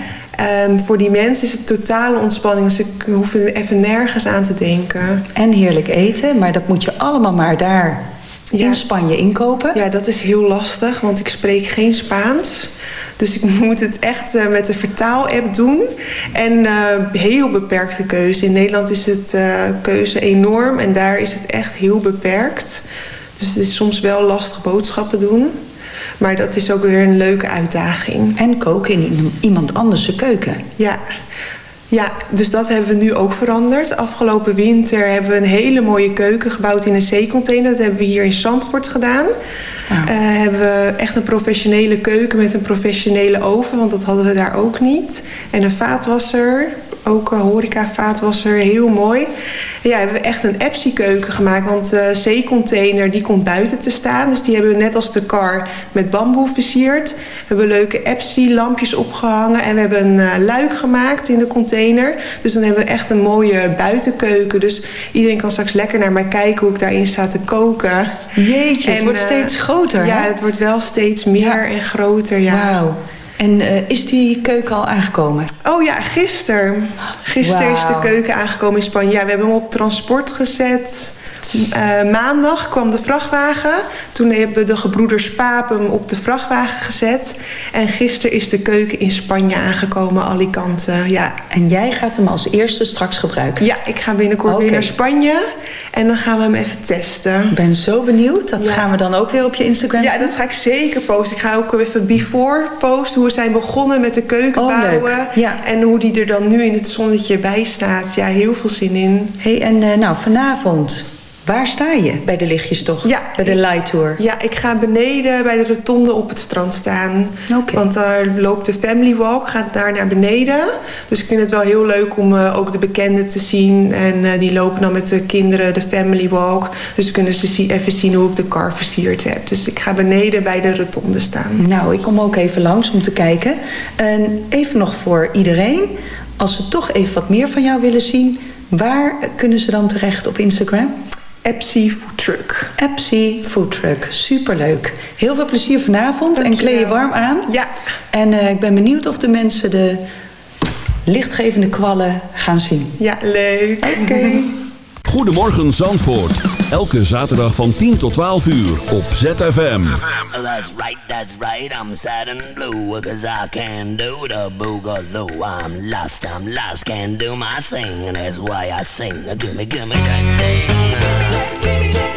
Um, voor die mensen is het totale ontspanning. Dus hoef er even nergens aan te denken. En heerlijk eten, maar dat moet je allemaal maar daar ja. in Spanje inkopen. Ja, dat is heel lastig, want ik spreek geen Spaans. Dus ik moet het echt uh, met de vertaal-app doen. En uh, heel beperkte keuze. In Nederland is het uh, keuze enorm en daar is het echt heel beperkt. Dus het is soms wel lastig boodschappen doen. Maar dat is ook weer een leuke uitdaging. En koken in iemand anders keuken. Ja. Ja, dus dat hebben we nu ook veranderd. Afgelopen winter hebben we een hele mooie keuken gebouwd in een zeecontainer. Dat hebben we hier in Zandvoort gedaan. Ja. Uh, hebben we echt een professionele keuken met een professionele oven. Want dat hadden we daar ook niet. En een vaatwasser. Ook uh, horecavaat was er heel mooi. En ja, hebben we echt een Epsi-keuken gemaakt. Want de uh, zeecontainer die komt buiten te staan. Dus die hebben we net als de kar met bamboe versierd. We hebben leuke Epsi-lampjes opgehangen. En we hebben een uh, luik gemaakt in de container. Dus dan hebben we echt een mooie buitenkeuken. Dus iedereen kan straks lekker naar mij kijken hoe ik daarin sta te koken. Jeetje, en, het wordt steeds groter. Ja, hè? het wordt wel steeds meer ja. en groter. Ja. Wauw. En uh, is die keuken al aangekomen? Oh ja, gisteren. Gisteren wow. is de keuken aangekomen in Spanje. Ja, we hebben hem op transport gezet. Uh, maandag kwam de vrachtwagen. Toen hebben de gebroeders Paap hem op de vrachtwagen gezet. En gisteren is de keuken in Spanje aangekomen, Alicante. Ja. En jij gaat hem als eerste straks gebruiken? Ja, ik ga binnenkort okay. weer naar Spanje. En dan gaan we hem even testen. Ik ben zo benieuwd. Dat ja. gaan we dan ook weer op je Instagram Ja, dat ga ik zeker posten. Ik ga ook even before posten. Hoe we zijn begonnen met de keuken oh, bouwen. Ja. En hoe die er dan nu in het zonnetje bij staat. Ja, heel veel zin in. hey, en uh, nou, vanavond... Waar sta je bij de lichtjes toch? Ja. Bij de light tour? Ja, ik ga beneden bij de rotonde op het strand staan. Okay. Want daar loopt de family walk, gaat daar naar beneden. Dus ik vind het wel heel leuk om uh, ook de bekenden te zien. En uh, die lopen dan met de kinderen de family walk. Dus kunnen ze even zien hoe ik de car versierd heb. Dus ik ga beneden bij de rotonde staan. Nou, ik kom ook even langs om te kijken. En even nog voor iedereen. Als ze toch even wat meer van jou willen zien... waar kunnen ze dan terecht op Instagram? Epsi Food Truck. Epsi Food Truck, superleuk. Heel veel plezier vanavond Dank en kleed je warm aan. Ja. En uh, ik ben benieuwd of de mensen de lichtgevende kwallen gaan zien. Ja, leuk. Oké. Okay. Goedemorgen Zandvoort. Elke zaterdag van 10 tot 12 uur op ZFM. That's right, that's right, I'm sad and blue Cause I can't do the boogaloo. I'm lost, I'm lost, can't do my thing And that's why I sing. Gimme, gimme that thing. Zo,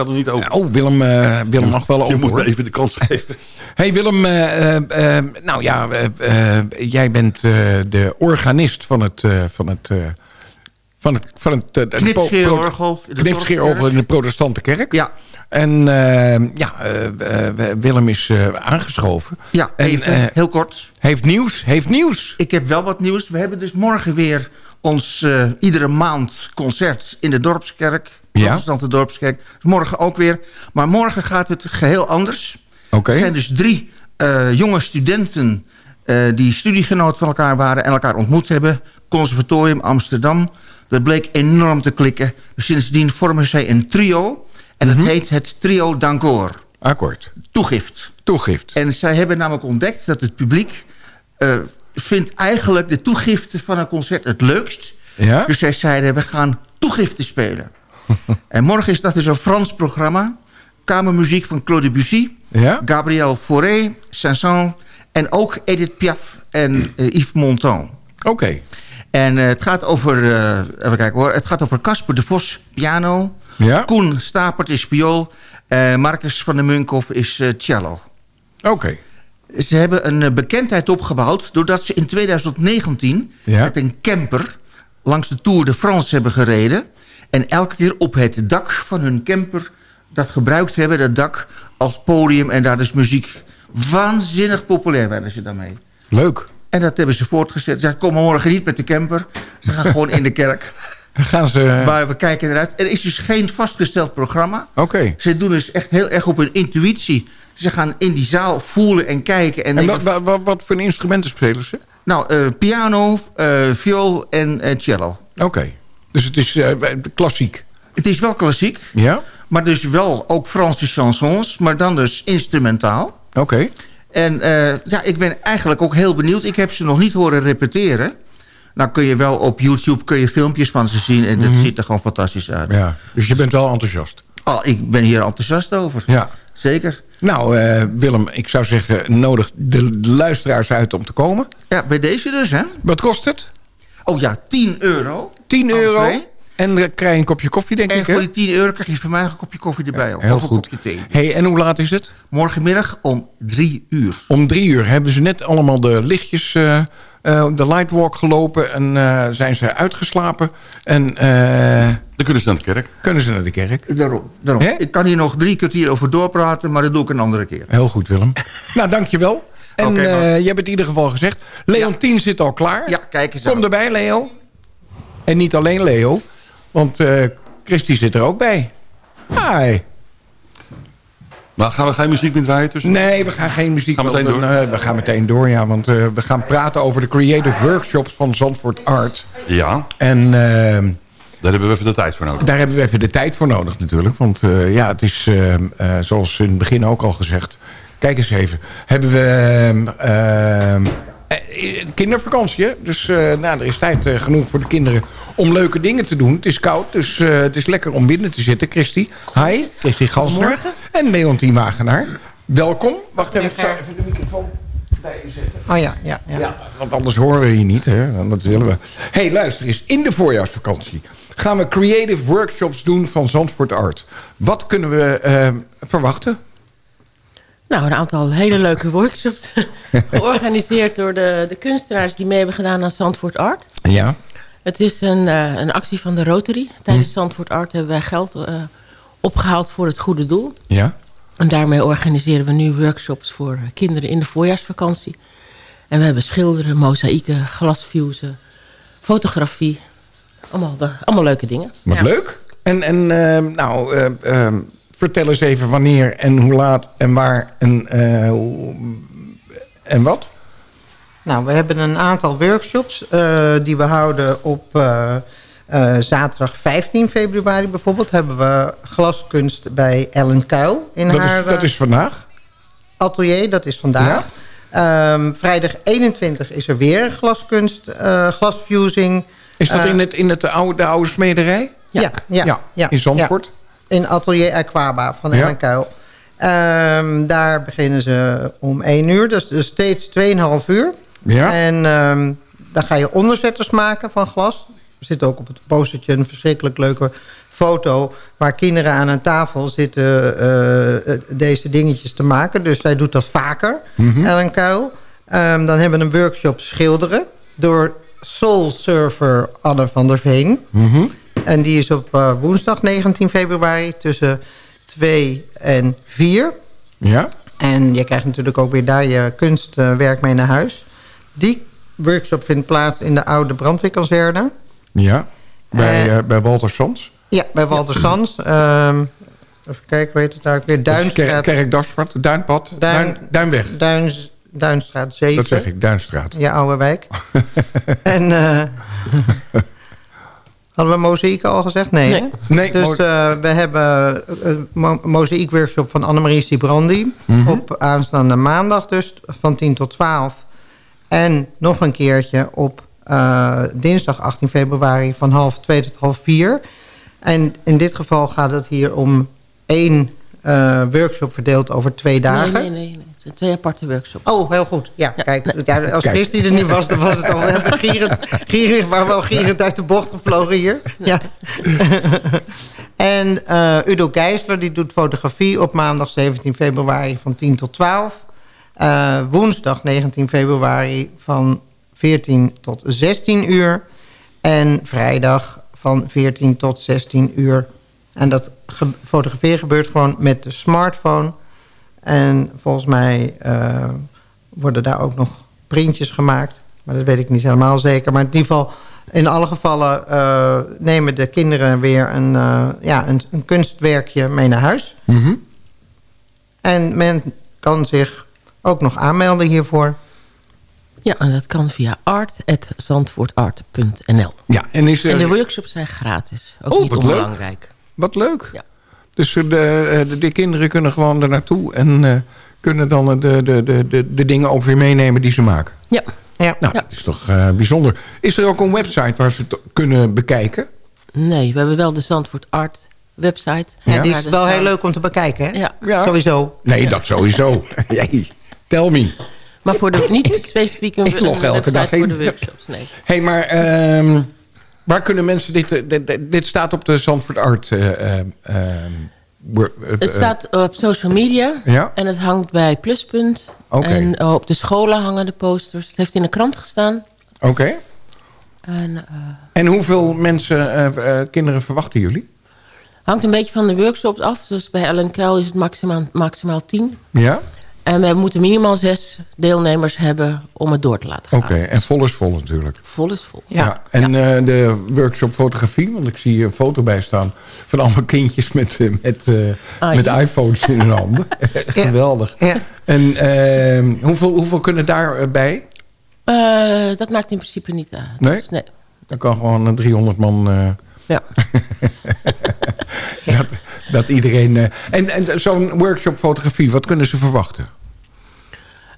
staat nog niet open. Oh, Willem, uh, Willem mag wel open. Je moet me even de kans geven. hey Willem, uh, uh, nou ja, jij bent de organist van het... van het van het, van het, het Knipscheerorgel. Knipscheerorgel in de protestante kerk. Ja. En ja, Willem is aangeschoven. Ja, en, even, heel kort. Heeft nieuws, heeft nieuws. Ik heb wel wat nieuws. We hebben dus morgen weer ons uh, iedere maand concert in de Dorpskerk. Protestante ja. Dorpskerk. Morgen ook weer. Maar morgen gaat het geheel anders. Oké. Okay. Er zijn dus drie uh, jonge studenten... Uh, die studiegenoot van elkaar waren en elkaar ontmoet hebben. Conservatorium Amsterdam. Dat bleek enorm te klikken. Dus sindsdien vormen zij een trio. En het mm -hmm. heet het Trio Dankor. Akkoord. Toegift. Toegift. En zij hebben namelijk ontdekt dat het publiek vindt eigenlijk de toegifte van een concert het leukst. Ja? Dus zij zeiden, we gaan toegifte spelen. en morgen is dat dus een Frans programma. Kamermuziek van Claude Debussy. Ja? Gabriel Fauré, Saint-Saëns en ook Edith Piaf en eh, Yves Montand. Oké. En eh, het gaat over, eh, even kijken hoor, het gaat over Casper de Vos, piano. Ja? Koen Stapert is viool. Marcus van der Munkhoff is cello. Oké. Ze hebben een bekendheid opgebouwd... doordat ze in 2019 Ja? met een camper... langs de Tour de France hebben gereden... en elke keer op het dak van hun camper... dat gebruikt hebben, dat dak, als podium... en daar dus muziek waanzinnig populair werden ze daarmee. Leuk. En dat hebben ze voortgezet. Ze zeggen, kom morgen niet met de camper. Ze gaan gewoon in de kerk. Gaan ze... Maar we kijken eruit. Er is dus geen vastgesteld programma. Oké. Ze doen dus echt heel erg op hun intuïtie. Ze gaan in die zaal voelen en kijken. En En wat, wat, wat voor instrumenten spelen ze? nou, eh, piano, eh, viool en eh, cello. Oké. Dus het is eh, klassiek. Het is wel klassiek, Ja? maar dus wel ook Franse chansons, maar dan dus instrumentaal. Oké. En eh, ja, ik ben eigenlijk ook heel benieuwd. Ik heb ze nog niet horen repeteren. Nou kun je wel op YouTube kun je filmpjes van ze zien en dat ziet er gewoon fantastisch uit. Mhm. Ja. Dus je bent wel enthousiast. Oh, ik ben hier enthousiast over. Ja. Zeker. Nou, eh, Willem, ik zou zeggen, nodig de, de luisteraars uit om te komen. Ja, bij deze dus, hè? Wat kost het? Oh ja, 10 euro. 10 euro. Entree. En dan krijg je een kopje koffie, denk En ik, voor hè? die 10 euro krijg je van mij een kopje koffie erbij. ook. Heel of een goed. kopje thee. hey, en hoe laat is het? Morgenmiddag om 3 uur. Om drie uur hebben ze net allemaal de lichtjes, eh, eh, de lightwalk gelopen... en eh, zijn ze uitgeslapen. En eh, Dan kunnen ze naar de kerk. kunnen ze naar de kerk. Daarom. daarom. Ik kan hier nog drie kwartier over doorpraten, maar dat doe ik een andere keer. Heel goed, Willem. nou, dankjewel. En Oké, eh, Bas. je hebt het in ieder geval gezegd. Leontien zit al klaar. Ja, kijk eens Kom aan. erbij, Leo. En niet alleen Leo, want eh Christy zit er ook bij. Hi. Maar gaan we geen muziek meer draaien tussen? Nee, we gaan geen muziek we meteen door? we gaan meteen door, ja. Want eh, we gaan praten over de creative workshops van Zandvoort Art. Ja, En eh, daar hebben we even de tijd voor nodig. daar hebben we even de tijd voor nodig natuurlijk. Want ja, het is zoals in het begin ook al gezegd. Kijk eens even. Hebben we kindervakantie, hè? Dus nou, er is tijd genoeg voor de kinderen om leuke dingen te doen. Het is koud, dus eh, het is lekker om binnen te zitten. Christy, hi. Christy Gansner. En Leontien Wagenaar. Welkom. Wacht even, ik zal even de microfoon bij je zetten. Oh ja, ja, ja. Ja, want anders horen we je niet. Hè? Dat willen we. hey, luister eens. In de voorjaarsvakantie gaan we creative workshops doen van Zandvoort Art. Wat kunnen we eh, verwachten? Nou, een aantal hele leuke workshops. Georganiseerd door de, de kunstenaars die mee hebben gedaan aan Zandvoort Art. Ja. Het is een, eh, een actie van de Rotary. Tijdens Zandvoort Art hebben wij geld eh, opgehaald voor het goede doel. Ja. En daarmee organiseren we nu workshops voor kinderen in de voorjaarsvakantie. En we hebben schilderen, mozaïeken, glasfusen, fotografie. Allemaal, de, allemaal leuke dingen. Wat Ja. leuk. En, en eh, nou, eh, eh, vertel eens even wanneer en hoe laat en waar en, eh, en wat? Nou, we hebben een aantal workshops eh, die we houden op eh, eh, zaterdag 15 februari bijvoorbeeld. Hebben we glaskunst bij Ellen Kuil in Dat haar is, dat is vandaag. atelier. Dat is vandaag. Ehm, vrijdag 21 is er weer glaskunst, glasfusing. Is dat in, het, in het oude, de oude smederij? Ja, ja, ja, in Zandvoort? In atelier Aquaba van. Ellen Kuil. Ehm, daar beginnen ze om 1 uur. Dus, dus steeds 2,5 uur. Ja. En ehm, dan ga je onderzetters maken van glas. Er zit ook op het postertje een verschrikkelijk leuke foto... waar kinderen aan een tafel zitten eh, deze dingetjes te maken. Dus zij doet dat vaker, Mhm. Ellen Kuil. Ehm, dan hebben we een workshop schilderen... door Soul Surfer Anne van der Veen. Mhm. En die is op eh, woensdag 19 februari tussen 2 en 4. Ja. En je krijgt natuurlijk ook weer daar je kunstwerk mee naar huis. Die workshop vindt plaats in de oude brandweerkazerne. Ja. Bij, Eh, eh, bij Walter Sans. Ja, bij Walter Sans. Ehm, even kijken, weet het daar ook weer? Duinstraat. Kerk Duinpad, Duin- Duin, Duinweg. Duins, Duinstraat 7. Dat zeg ik, Duinstraat. Ja, oude wijk. en... eh, Hadden we mozaïek al gezegd? Nee. Nee. dus eh, we hebben een mo mozaïekworkshop van Annemarie Sibrandi. Mhm. Op aanstaande maandag dus, van 10 tot 12. En nog een keertje op eh, dinsdag 18 februari van half twee tot half vier. En in dit geval gaat het hier om één eh, workshop verdeeld over twee dagen. Nee, nee, nee. nee. Het zijn twee aparte workshops. Oh, heel goed. Ja, kijk. Ja, als. Christy er niet was, dan was het al gierend, gierig, maar wel gierend uit de bocht gevlogen hier. Ja. en eh, Udo Geisler, die doet fotografie op maandag 17 februari van 10 tot 12. Eh, woensdag 19 februari van 14 tot 16 uur. En vrijdag van 14 tot 16 uur. En dat ge- fotograferen gebeurt gewoon met de smartphone. En volgens mij eh, worden daar ook nog printjes gemaakt. Maar dat weet ik niet helemaal zeker. Maar in ieder geval, in alle gevallen eh, nemen de kinderen weer een, ja, een, een kunstwerkje mee naar huis. En men kan zich ook nog aanmelden hiervoor. Ja, en dat kan via art.zandvoortart.nl. Ja, en is er... En de workshops zijn gratis. Ook Oh, niet wat leuk. onbelangrijk. Wat leuk. Ja. Dus de, de, de kinderen kunnen gewoon er naartoe... en eh, kunnen dan de, de, de, de, de dingen ook weer meenemen die ze maken. Ja. ja. Nou, dat is toch eh, bijzonder. Is er ook een website waar ze het kunnen bekijken? Nee, we hebben wel de Zandvoort Art website. Ja, die Maar is wel heel leuk om te bekijken, hè? Ja. Sowieso. Nee, dat sowieso. Tell me. Maar voor de, niet specifiek een, Ik log elke dag voor in. de workshops. Nee. hey, maar ehm, waar kunnen mensen dit... eh, dit, dit- dit staat op de Zandvoort Art... eh, eh, ehm, wor- eh, Het staat op social media Ja? en het hangt bij Pluspunt. En op de scholen hangen de posters. Het heeft in de krant gestaan. Oké. En, En hoeveel mensen, kinderen verwachten jullie? hangt een beetje van de workshops af. Dus bij Ellen Kuil is het maximaal, maximaal tien. Ja? En we moeten minimaal zes deelnemers hebben om het door te laten gaan. Oké, en vol is vol natuurlijk. Vol is vol. Ja. En eh, de workshop fotografie, want ik zie hier een foto bij staan... van allemaal kindjes met, eh, met, eh, Ah, met ja. iPhones in hun handen. Geweldig. Ja. En eh, hoeveel, hoeveel kunnen daarbij? Dat maakt in principe niet uit. Nee? Dus nee. Dan kan gewoon een 300 man... Ja. dat, dat iedereen... en en zo'n workshop fotografie, wat kunnen ze verwachten?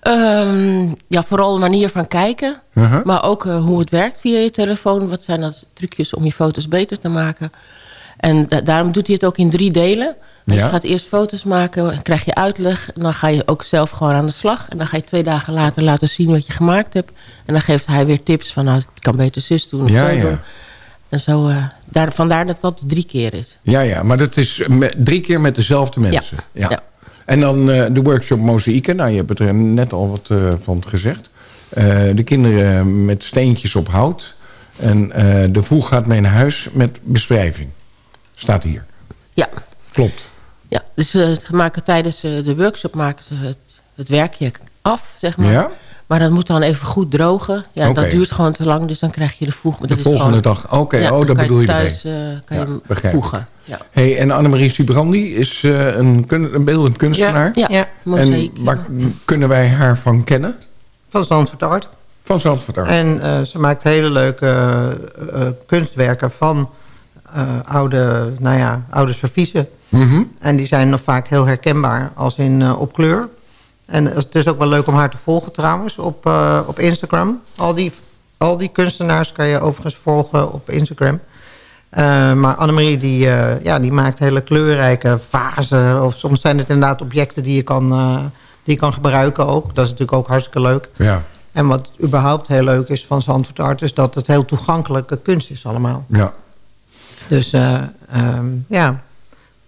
Ehm, ja, vooral een manier van kijken. Uh-huh. Maar ook eh, hoe het werkt via je telefoon. Wat zijn dat trucjes om je foto's beter te maken. En da- daarom doet hij het ook in drie delen. Ja. Je gaat eerst foto's maken, dan krijg je uitleg. En dan ga je ook zelf gewoon aan de slag. En dan ga je twee dagen later laten zien wat je gemaakt hebt. En dan geeft hij weer tips van... nou, ik kan beter zus doen of Ja, zo ja. doen. En zo, eh, daar, vandaar dat dat drie keer is. Ja, ja, maar dat is drie keer met dezelfde mensen. Ja. ja. En dan eh, de workshop mozaïeken. Nou, je hebt er net al wat eh, van gezegd. Eh, de kinderen met steentjes op hout. En de voel gaat mee naar huis met beschrijving. Staat hier. Ja. Klopt. Ja, dus ze maken tijdens de workshop maken ze het, het werkje af, zeg maar. Ja? Maar dat moet dan even goed drogen. Ja, dat duurt gewoon te lang, dus dan krijg je de voeg. maar De dat is volgende gewoon- dag. Oké, Ja, oh, dat kan bedoel je thuis, ermee. eh, kan je hem voegen. Ja. Hey, en Annemarie Sibrandi is eh, een, kun- een beeldend kunstenaar. Ja, ja, mozaïek, En waar kunnen wij haar van kennen? Van Zandvoort Art. Van Zandvoort Art. En eh, ze maakt hele leuke kunstwerken van eh, oude, nou ja, oude serviezen. Mhm. En die zijn nog vaak heel herkenbaar als in op kleur. En het is ook wel leuk om haar te volgen trouwens op, eh, op Instagram. Al die, al die kunstenaars kan je overigens volgen op Instagram. Eh, maar Annemarie die, eh, ja, die maakt hele kleurrijke vazen. Of soms zijn het inderdaad objecten die je kan, die je kan gebruiken ook. Dat is natuurlijk ook hartstikke leuk. Ja. En wat überhaupt heel leuk is van Zandvoort Art... is dat het heel toegankelijke kunst is allemaal. Ja. Dus eh, ehm, ja,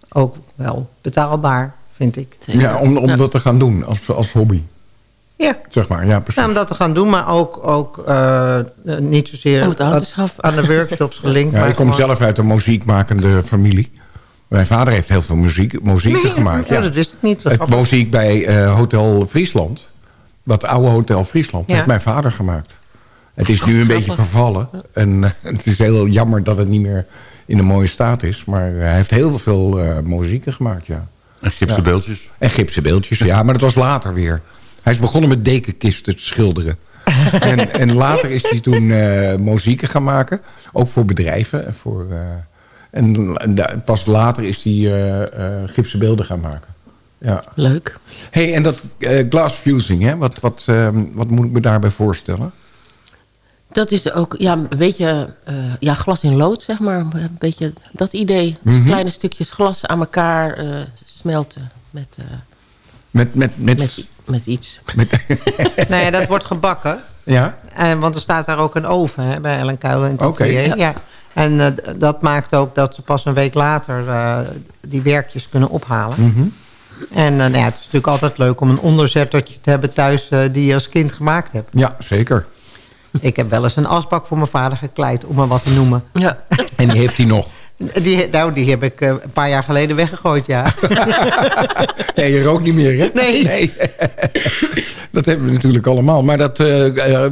ook wel betaalbaar, vind ik. Ja, om, om dat te gaan doen als, als hobby. Ja. Zeg maar, ja, precies. Nou, om dat te gaan doen, maar ook, ook eh, eh, niet zozeer Om het aan te aan- de workshops gelinkt. Ja, maar ik kom gewoon- zelf uit een muziekmakende familie. Mijn vader heeft heel veel muziek, muzieken gemaakt. Ja, dat wist ik niet. Het muziek bij eh, Hotel Friesland. Dat oude Hotel Friesland. Ja. heeft mijn vader gemaakt. Het is nu een beetje vervallen. En het is heel jammer dat het niet meer in een mooie staat is. Maar hij heeft heel veel eh muzieken gemaakt, ja. En gipsen Ja. beeldjes. En gipsen beeldjes, ja. Maar dat was later weer. Hij is begonnen met dekenkisten te schilderen. en, en later is hij toen eh muzieken gaan maken. Ook voor bedrijven. En, voor, eh, en pas later is hij eh, eh, gipsen beelden gaan maken. Ja. Leuk. hey, en dat eh, glass fusing, hè? Wat, wat, ehm, wat moet ik me daarbij voorstellen? Dat is ook ja, een beetje eh, ja, glas in lood, zeg maar. Een beetje dat idee. Dus. Kleine stukjes glas aan elkaar eh, smelten met, eh, Met, met, met, met, met iets. nou ja, dat wordt gebakken. Ja? En, want er staat daar ook een oven hè, bij Ellen Kuil in het Oké. atelier. Ja. Ja. En eh, dat maakt ook dat ze pas een week later eh, die werkjes kunnen ophalen. Mhm. En eh, nou ja, het is natuurlijk altijd leuk om een onderzettertje te hebben thuis... eh, die je als kind gemaakt hebt. Ja, zeker. Ik heb wel eens een asbak voor mijn vader gekleid, om maar wat te noemen. Ja. En die heeft hij nog. Die, nou, die heb ik eh, een paar jaar geleden weggegooid, ja. Nee, je rookt niet meer, hè? Nee. dat hebben we natuurlijk allemaal. Maar dat eh,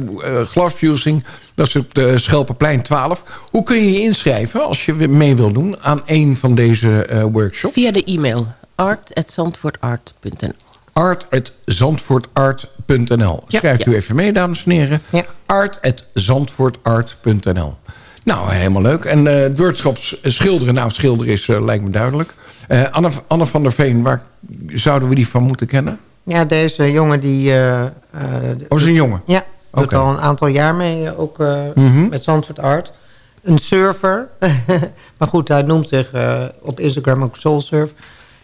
glasfusing, dat is op de Schelpenplein 12. Hoe kun je je inschrijven als je mee wil doen aan een van deze eh, workshops? Via de e-mail art.zandvoortart.nl art.zandvoortart.nl Ja. Schrijft Ja. u even mee, dames en heren. art.zandvoortart.nl Nou, helemaal leuk. En eh workshops schilderen, nou, schilderen is, eh, lijkt me duidelijk. Eh, Anne, Anne van der Veen, waar zouden we die van moeten kennen? Ja, deze jongen die... Oh, is een jongen? Ja, doet Oké. al een aantal jaar mee, ook Mhm. met Zandvoort Art. Een surfer. maar goed, hij noemt zich op Instagram ook Soulsurf.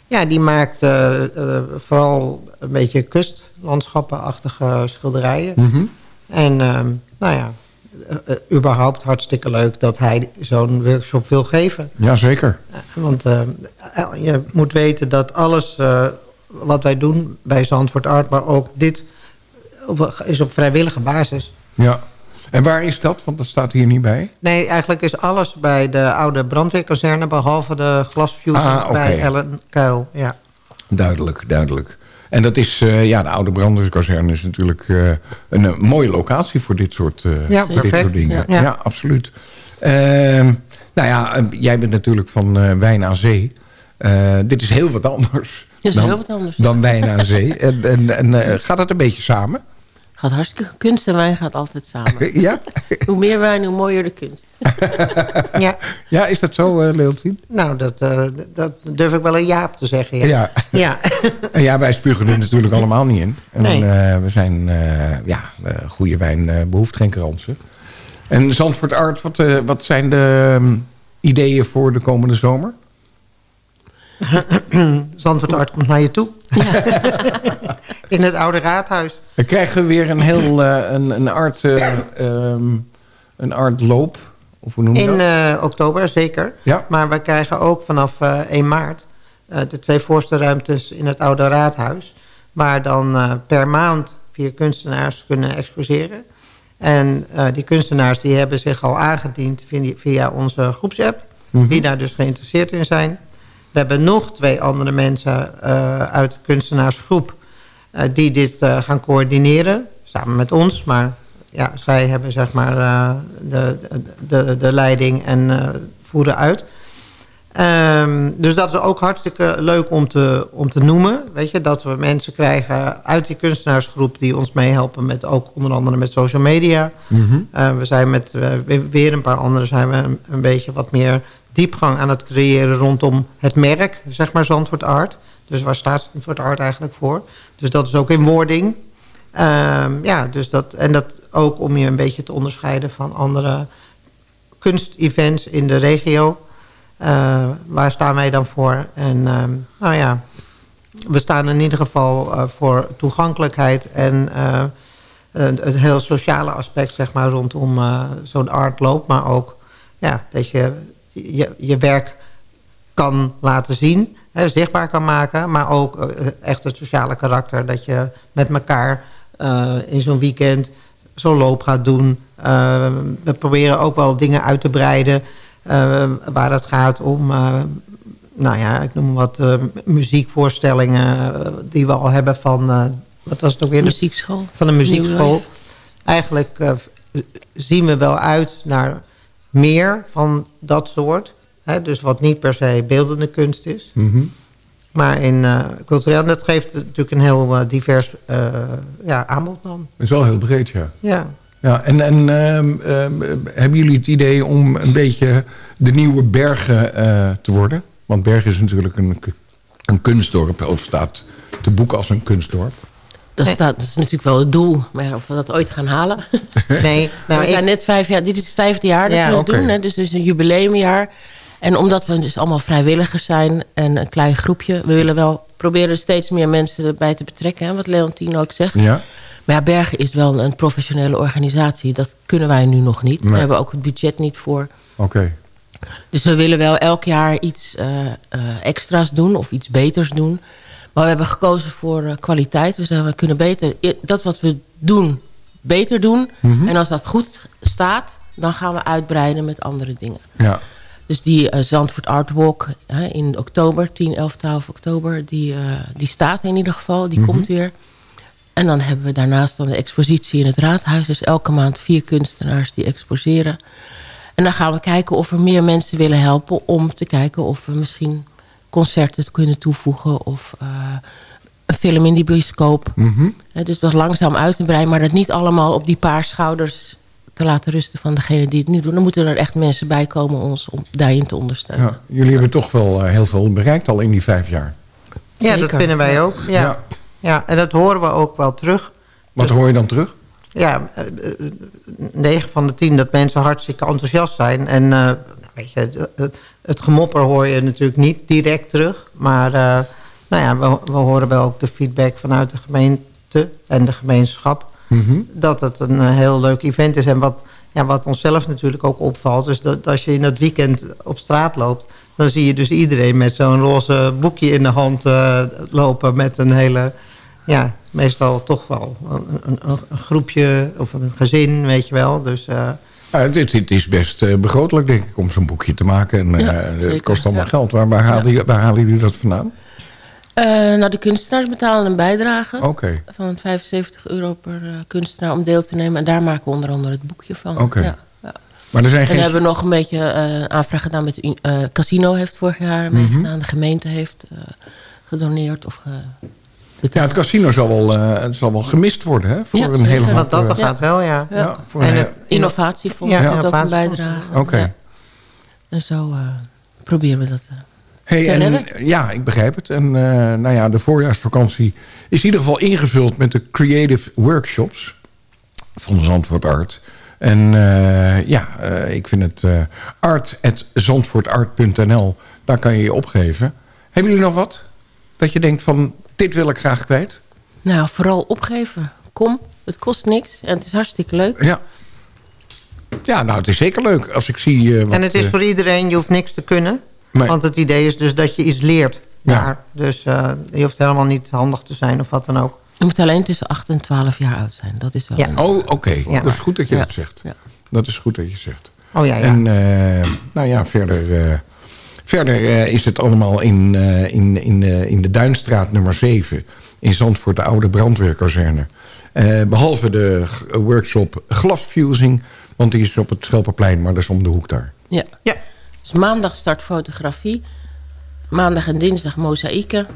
Ja, die maakt vooral een beetje kustlandschappenachtige schilderijen. Mhm. En ehm, nou ja, eh, überhaupt hartstikke leuk dat hij zo'n workshop wil geven. Jazeker. Want eh, je moet weten dat alles wat wij doen bij Zandvoort Art... maar ook dit op- is op vrijwillige basis. Ja. En waar is dat? Want dat staat hier niet bij. Nee, eigenlijk is alles bij de oude brandweerkazerne... behalve de glasfusing Ah, bij Ellen Kuil. Ja. Duidelijk, duidelijk. En dat is, eh, ja, de oude branderskazerne is natuurlijk eh, een, eh, mooie locatie voor dit soort, eh, Ja, voor dit soort dingen. Ja. Ja, absoluut. Ehm, nou ja, jij bent natuurlijk van eh, wijn aan zee. Eh, dit is heel wat anders. Dit is dan, heel wat anders. Dan wijn aan zee. En, en, en gaat het een beetje samen? Gaat hartstikke kunst en wijn gaat altijd samen. ja? hoe meer wijn, hoe mooier de kunst. ja. Ja, is dat zo, uh, Leontien? Nou, dat, eh, dat durf ik wel een ja op te zeggen. Ja. Ja. ja. En ja, wij spugen er natuurlijk allemaal niet in. En Nee. eh, we zijn, eh, ja, goede wijn eh, behoeft geen kransen. En Zandvoort Art, wat, eh, wat zijn de ehm, ideeën voor de komende zomer? Zandvoort Art komt naar je toe. In het oude raadhuis. Dan krijgen we weer een heel eh, een, een art, eh, ehm, een artloop. Of hoe noem je In dat? eh, oktober, zeker. Ja. Maar we krijgen ook vanaf eh 1 maart... eh, de twee voorste ruimtes in het oude raadhuis... waar dan eh, per maand vier kunstenaars kunnen exposeren. En eh, die kunstenaars die hebben zich al aangediend via, onze groepsapp... Mhm. die daar dus geïnteresseerd in zijn. We hebben nog twee andere mensen eh, uit de kunstenaarsgroep... eh, die dit eh, gaan coördineren, samen met ons... maar ja, zij hebben zeg maar de, de, de leiding en voeren uit. Ehm, dus dat is ook hartstikke leuk om te, om te noemen. Weet je, dat we mensen krijgen uit die kunstenaarsgroep... die ons meehelpen met ook onder andere met social media. Mhm. We zijn met weer- weer een paar anderen zijn we een, een beetje wat meer diepgang aan het creëren... rondom het merk, zeg maar Zandvoort Art. Dus waar staat Zandvoort Art eigenlijk voor? Dus dat is ook in wording. Ehm, ja, dus dat, en dat ook om je een beetje te onderscheiden van andere kunstevents in de regio. Eh, waar staan wij dan voor? En ehm, nou ja, we staan in ieder geval eh, voor toegankelijkheid en eh, het, heel sociale aspect zeg maar, rondom zo'n artloop. Maar ook ja, dat je, je je werk kan laten zien, hè, zichtbaar kan maken. Maar ook eh, echt het sociale karakter. Dat je met elkaar eh, in zo'n weekend zo'n loop gaat doen. Eh, we proberen ook wel dingen uit te breiden. waar het gaat om, nou ja, ik noem wat muziekvoorstellingen... die we al hebben van, wat was het ook weer? Muziekschool. Van de muziekschool. Eigenlijk zien we wel uit naar meer van dat soort. Hè, dus wat niet per se beeldende kunst is. Mhm. Maar in eh cultureel, en dat geeft natuurlijk een heel eh, divers eh, ja, aanbod dan. Dat is wel heel breed, ja. Ja. Ja, en, en ehm, ehm, hebben jullie het idee om een beetje de nieuwe bergen te worden? Want bergen is natuurlijk een, een kunstdorp of staat te boeken als een kunstdorp? Dat, staat, dat is natuurlijk wel het doel. Maar of we dat ooit gaan halen. Nee, nou, we zijn ik- net vijf jaar. Dit is het vijfde jaar dat Ja, we het doen. Hè, dus het is een jubileumjaar. En omdat we dus allemaal vrijwilligers zijn en een klein groepje... we willen wel proberen steeds meer mensen erbij te betrekken. Hè, wat Leontien ook zegt. Ja. Maar ja, Bergen is wel een professionele organisatie. Dat kunnen wij nu nog niet. Nee. Daar hebben we ook het budget niet voor. Oké. Dus we willen wel elk jaar iets eh, eh, extra's doen of iets beters doen. Maar we hebben gekozen voor eh, kwaliteit. We zeggen, we kunnen beter dat wat we doen, beter doen. Mhm. En als dat goed staat, dan gaan we uitbreiden met andere dingen. Ja. Dus die eh, Zandvoort Art Walk hè, in oktober, 10, 11, 12 oktober... die, eh, die staat in ieder geval, die Mhm. komt weer. En dan hebben we daarnaast dan de expositie in het raadhuis. Dus elke maand vier kunstenaars die exposeren. En dan gaan we kijken of we meer mensen willen helpen... om te kijken of we misschien concerten kunnen toevoegen... of eh, een film in die bioscoop. Mhm. Hè, dus dat langzaam uit te breiden... maar dat niet allemaal op die paar schouders te laten rusten... van degene die het nu doen. Dan moeten er echt mensen bij komen om ons om daarin te ondersteunen. Ja. Jullie hebben toch wel eh, heel veel bereikt al in die vijf jaar. Ja, dat vinden wij ook. Ja. Ja. Ja. en dat horen we ook wel terug. Wat hoor je dan terug? Ja, eh, eh, 9 van de 10 dat mensen hartstikke enthousiast zijn. En eh, weet je, het, het, het gemopper hoor je natuurlijk niet direct terug. Maar eh, nou ja, we, we horen wel ook de feedback vanuit de gemeente en de gemeenschap. Mhm. Dat het een eh, heel leuk event is. En wat, ja, wat onszelf natuurlijk ook opvalt... is dat als je in dat weekend op straat loopt... dan zie je dus iedereen met zo'n roze boekje in de hand eh, lopen... met een hele, ja, meestal toch wel een, een, een groepje of een gezin, weet je wel. Dus Ja, het is best eh, begrotelijk, denk ik, om zo'n boekje te maken. En eh, het kost allemaal ja. geld. Waar, waar, halen jullie, waar halen jullie dat vandaan? Eh, nou, de kunstenaars betalen een bijdrage van 75 euro per kunstenaar om deel te nemen. En daar maken we onder andere het boekje van. Oké. Maar er zijn En geen... hebben we nog een beetje eh, aanvraag gedaan met Casino heeft vorig jaar meegedaan. De gemeente heeft gedoneerd of Ja, het casino zal wel, eh, het zal wel gemist worden, hè? Voor Ja, een hele hoop... wat dat eh, gaat wel, ja. Ja. Ja, voor En een het Innovatiefonds Ja, heeft ook een bijdrage. Oké. Ja. En zo eh, proberen we dat. eh. Hey, Te en, redden? ja, ik begrijp het. En eh, nou ja, de voorjaarsvakantie is in ieder geval ingevuld met de creative workshops van Zandvoort Art. En eh, ja, eh, ik vind het eh art.zandvoortart.nl, daar kan je je opgeven. Hebben jullie nog wat? Dat je denkt van, dit wil ik graag kwijt? Nou, vooral opgeven. Kom, het kost niks en het is hartstikke leuk. Ja. Ja, nou, het is zeker leuk als ik zie... eh, wat, En het is eh, voor iedereen, je hoeft niks te kunnen. Nee. Want het idee is dus dat je iets leert. Ja. Dus eh, je hoeft helemaal niet handig te zijn of wat dan ook. Je moet alleen tussen 8 en 12 jaar oud zijn. Dat is wel Ja. een- Oh, oké. Ja. Dat is goed dat je Ja. dat zegt. Ja. Dat is goed dat je zegt. Oh ja, ja. En eh, nou ja, verder, eh, verder eh, is het allemaal in, eh, in, in, eh, in de Duinstraat nummer 7... in Zandvoort, de oude brandweerkazerne. Eh, behalve de workshop glasfusing... want die is op het Schelperplein, maar dat is om de hoek daar. Ja. Ja. Dus maandag start fotografie. Maandag en dinsdag mozaïeken.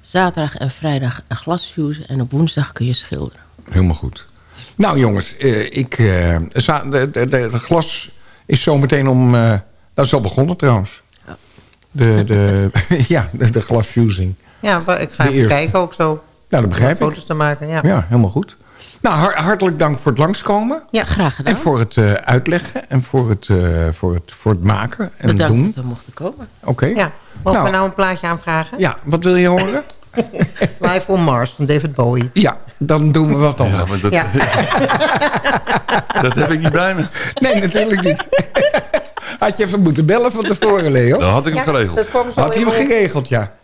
Zaterdag en vrijdag glasfuse. En op woensdag kun je schilderen. Helemaal goed. Nou jongens, eh, ik, eh, de, de, de, de glas is zo meteen om... eh, dat is al begonnen trouwens. De, de, ja, de, de glasfusing. Ja, ik ga De even eerste. kijken ook zo. Nou, dat begrijp om ik. foto's te maken, ja. Ja, helemaal goed. Nou, har- hartelijk dank voor het langskomen. Ja. Graag gedaan. En voor het eh, uitleggen en voor het, eh, voor het, voor het maken en Bedankt doen. dat we mochten komen. Oké. Ja. Mogen Nou. we nou een plaatje aanvragen? Ja, wat wil je horen? Live on Mars van David Bowie. ja, dan doen we wat anders. Ja, maar dat, Ja. dat heb ik niet bij me. Nee, natuurlijk niet. Had je even moeten bellen van tevoren, Leo? Dan had ik het geregeld. Dat kwam zo Had hij hem geregeld, ja.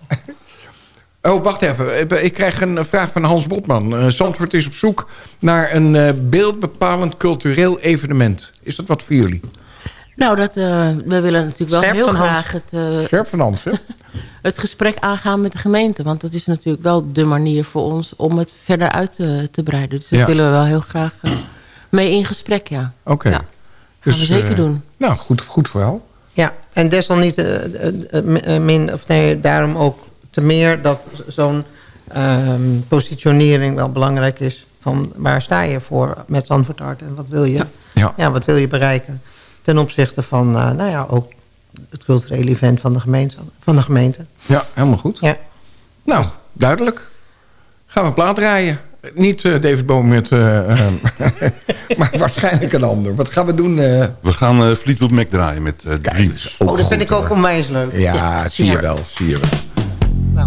Oh, wacht even. Ik krijg een vraag van Hans Botman. Eh, Zandvoort is op zoek naar een eh, beeldbepalend cultureel evenement. Is dat wat voor jullie? Nou, dat, eh, we willen natuurlijk wel Scherp heel graag het, eh, Scherp van Hans, hè? het gesprek aangaan met de gemeente. Want dat is natuurlijk wel de manier voor ons om het verder uit te, te breiden. Dus dat Ja. willen we wel heel graag mee in gesprek, ja. Oké. Ja. Dus, gaan we dus, zeker eh, doen. Nou, goed, goed vooral. Ja, en desalniettemin, eh, eh, of nee, daarom ook te meer dat zo'n ehm, positionering wel belangrijk is. Van waar sta je voor met Zandvoort Art en wat wil je, ja. ja. wat wil je bereiken? Ten opzichte van, nou ja, ook het culturele event van de, gemeente, van de gemeente. Ja, helemaal goed. Ja. Nou, duidelijk. Gaan we plaat draaien. Niet eh, David Bowie met... Eh, eh, maar waarschijnlijk een ander. Wat gaan we doen? We gaan Fleetwood Mac draaien met Dreams. Oh, dat vind ik ook onwijs leuk. Ja, zie je wel. Zie je wel. Nou...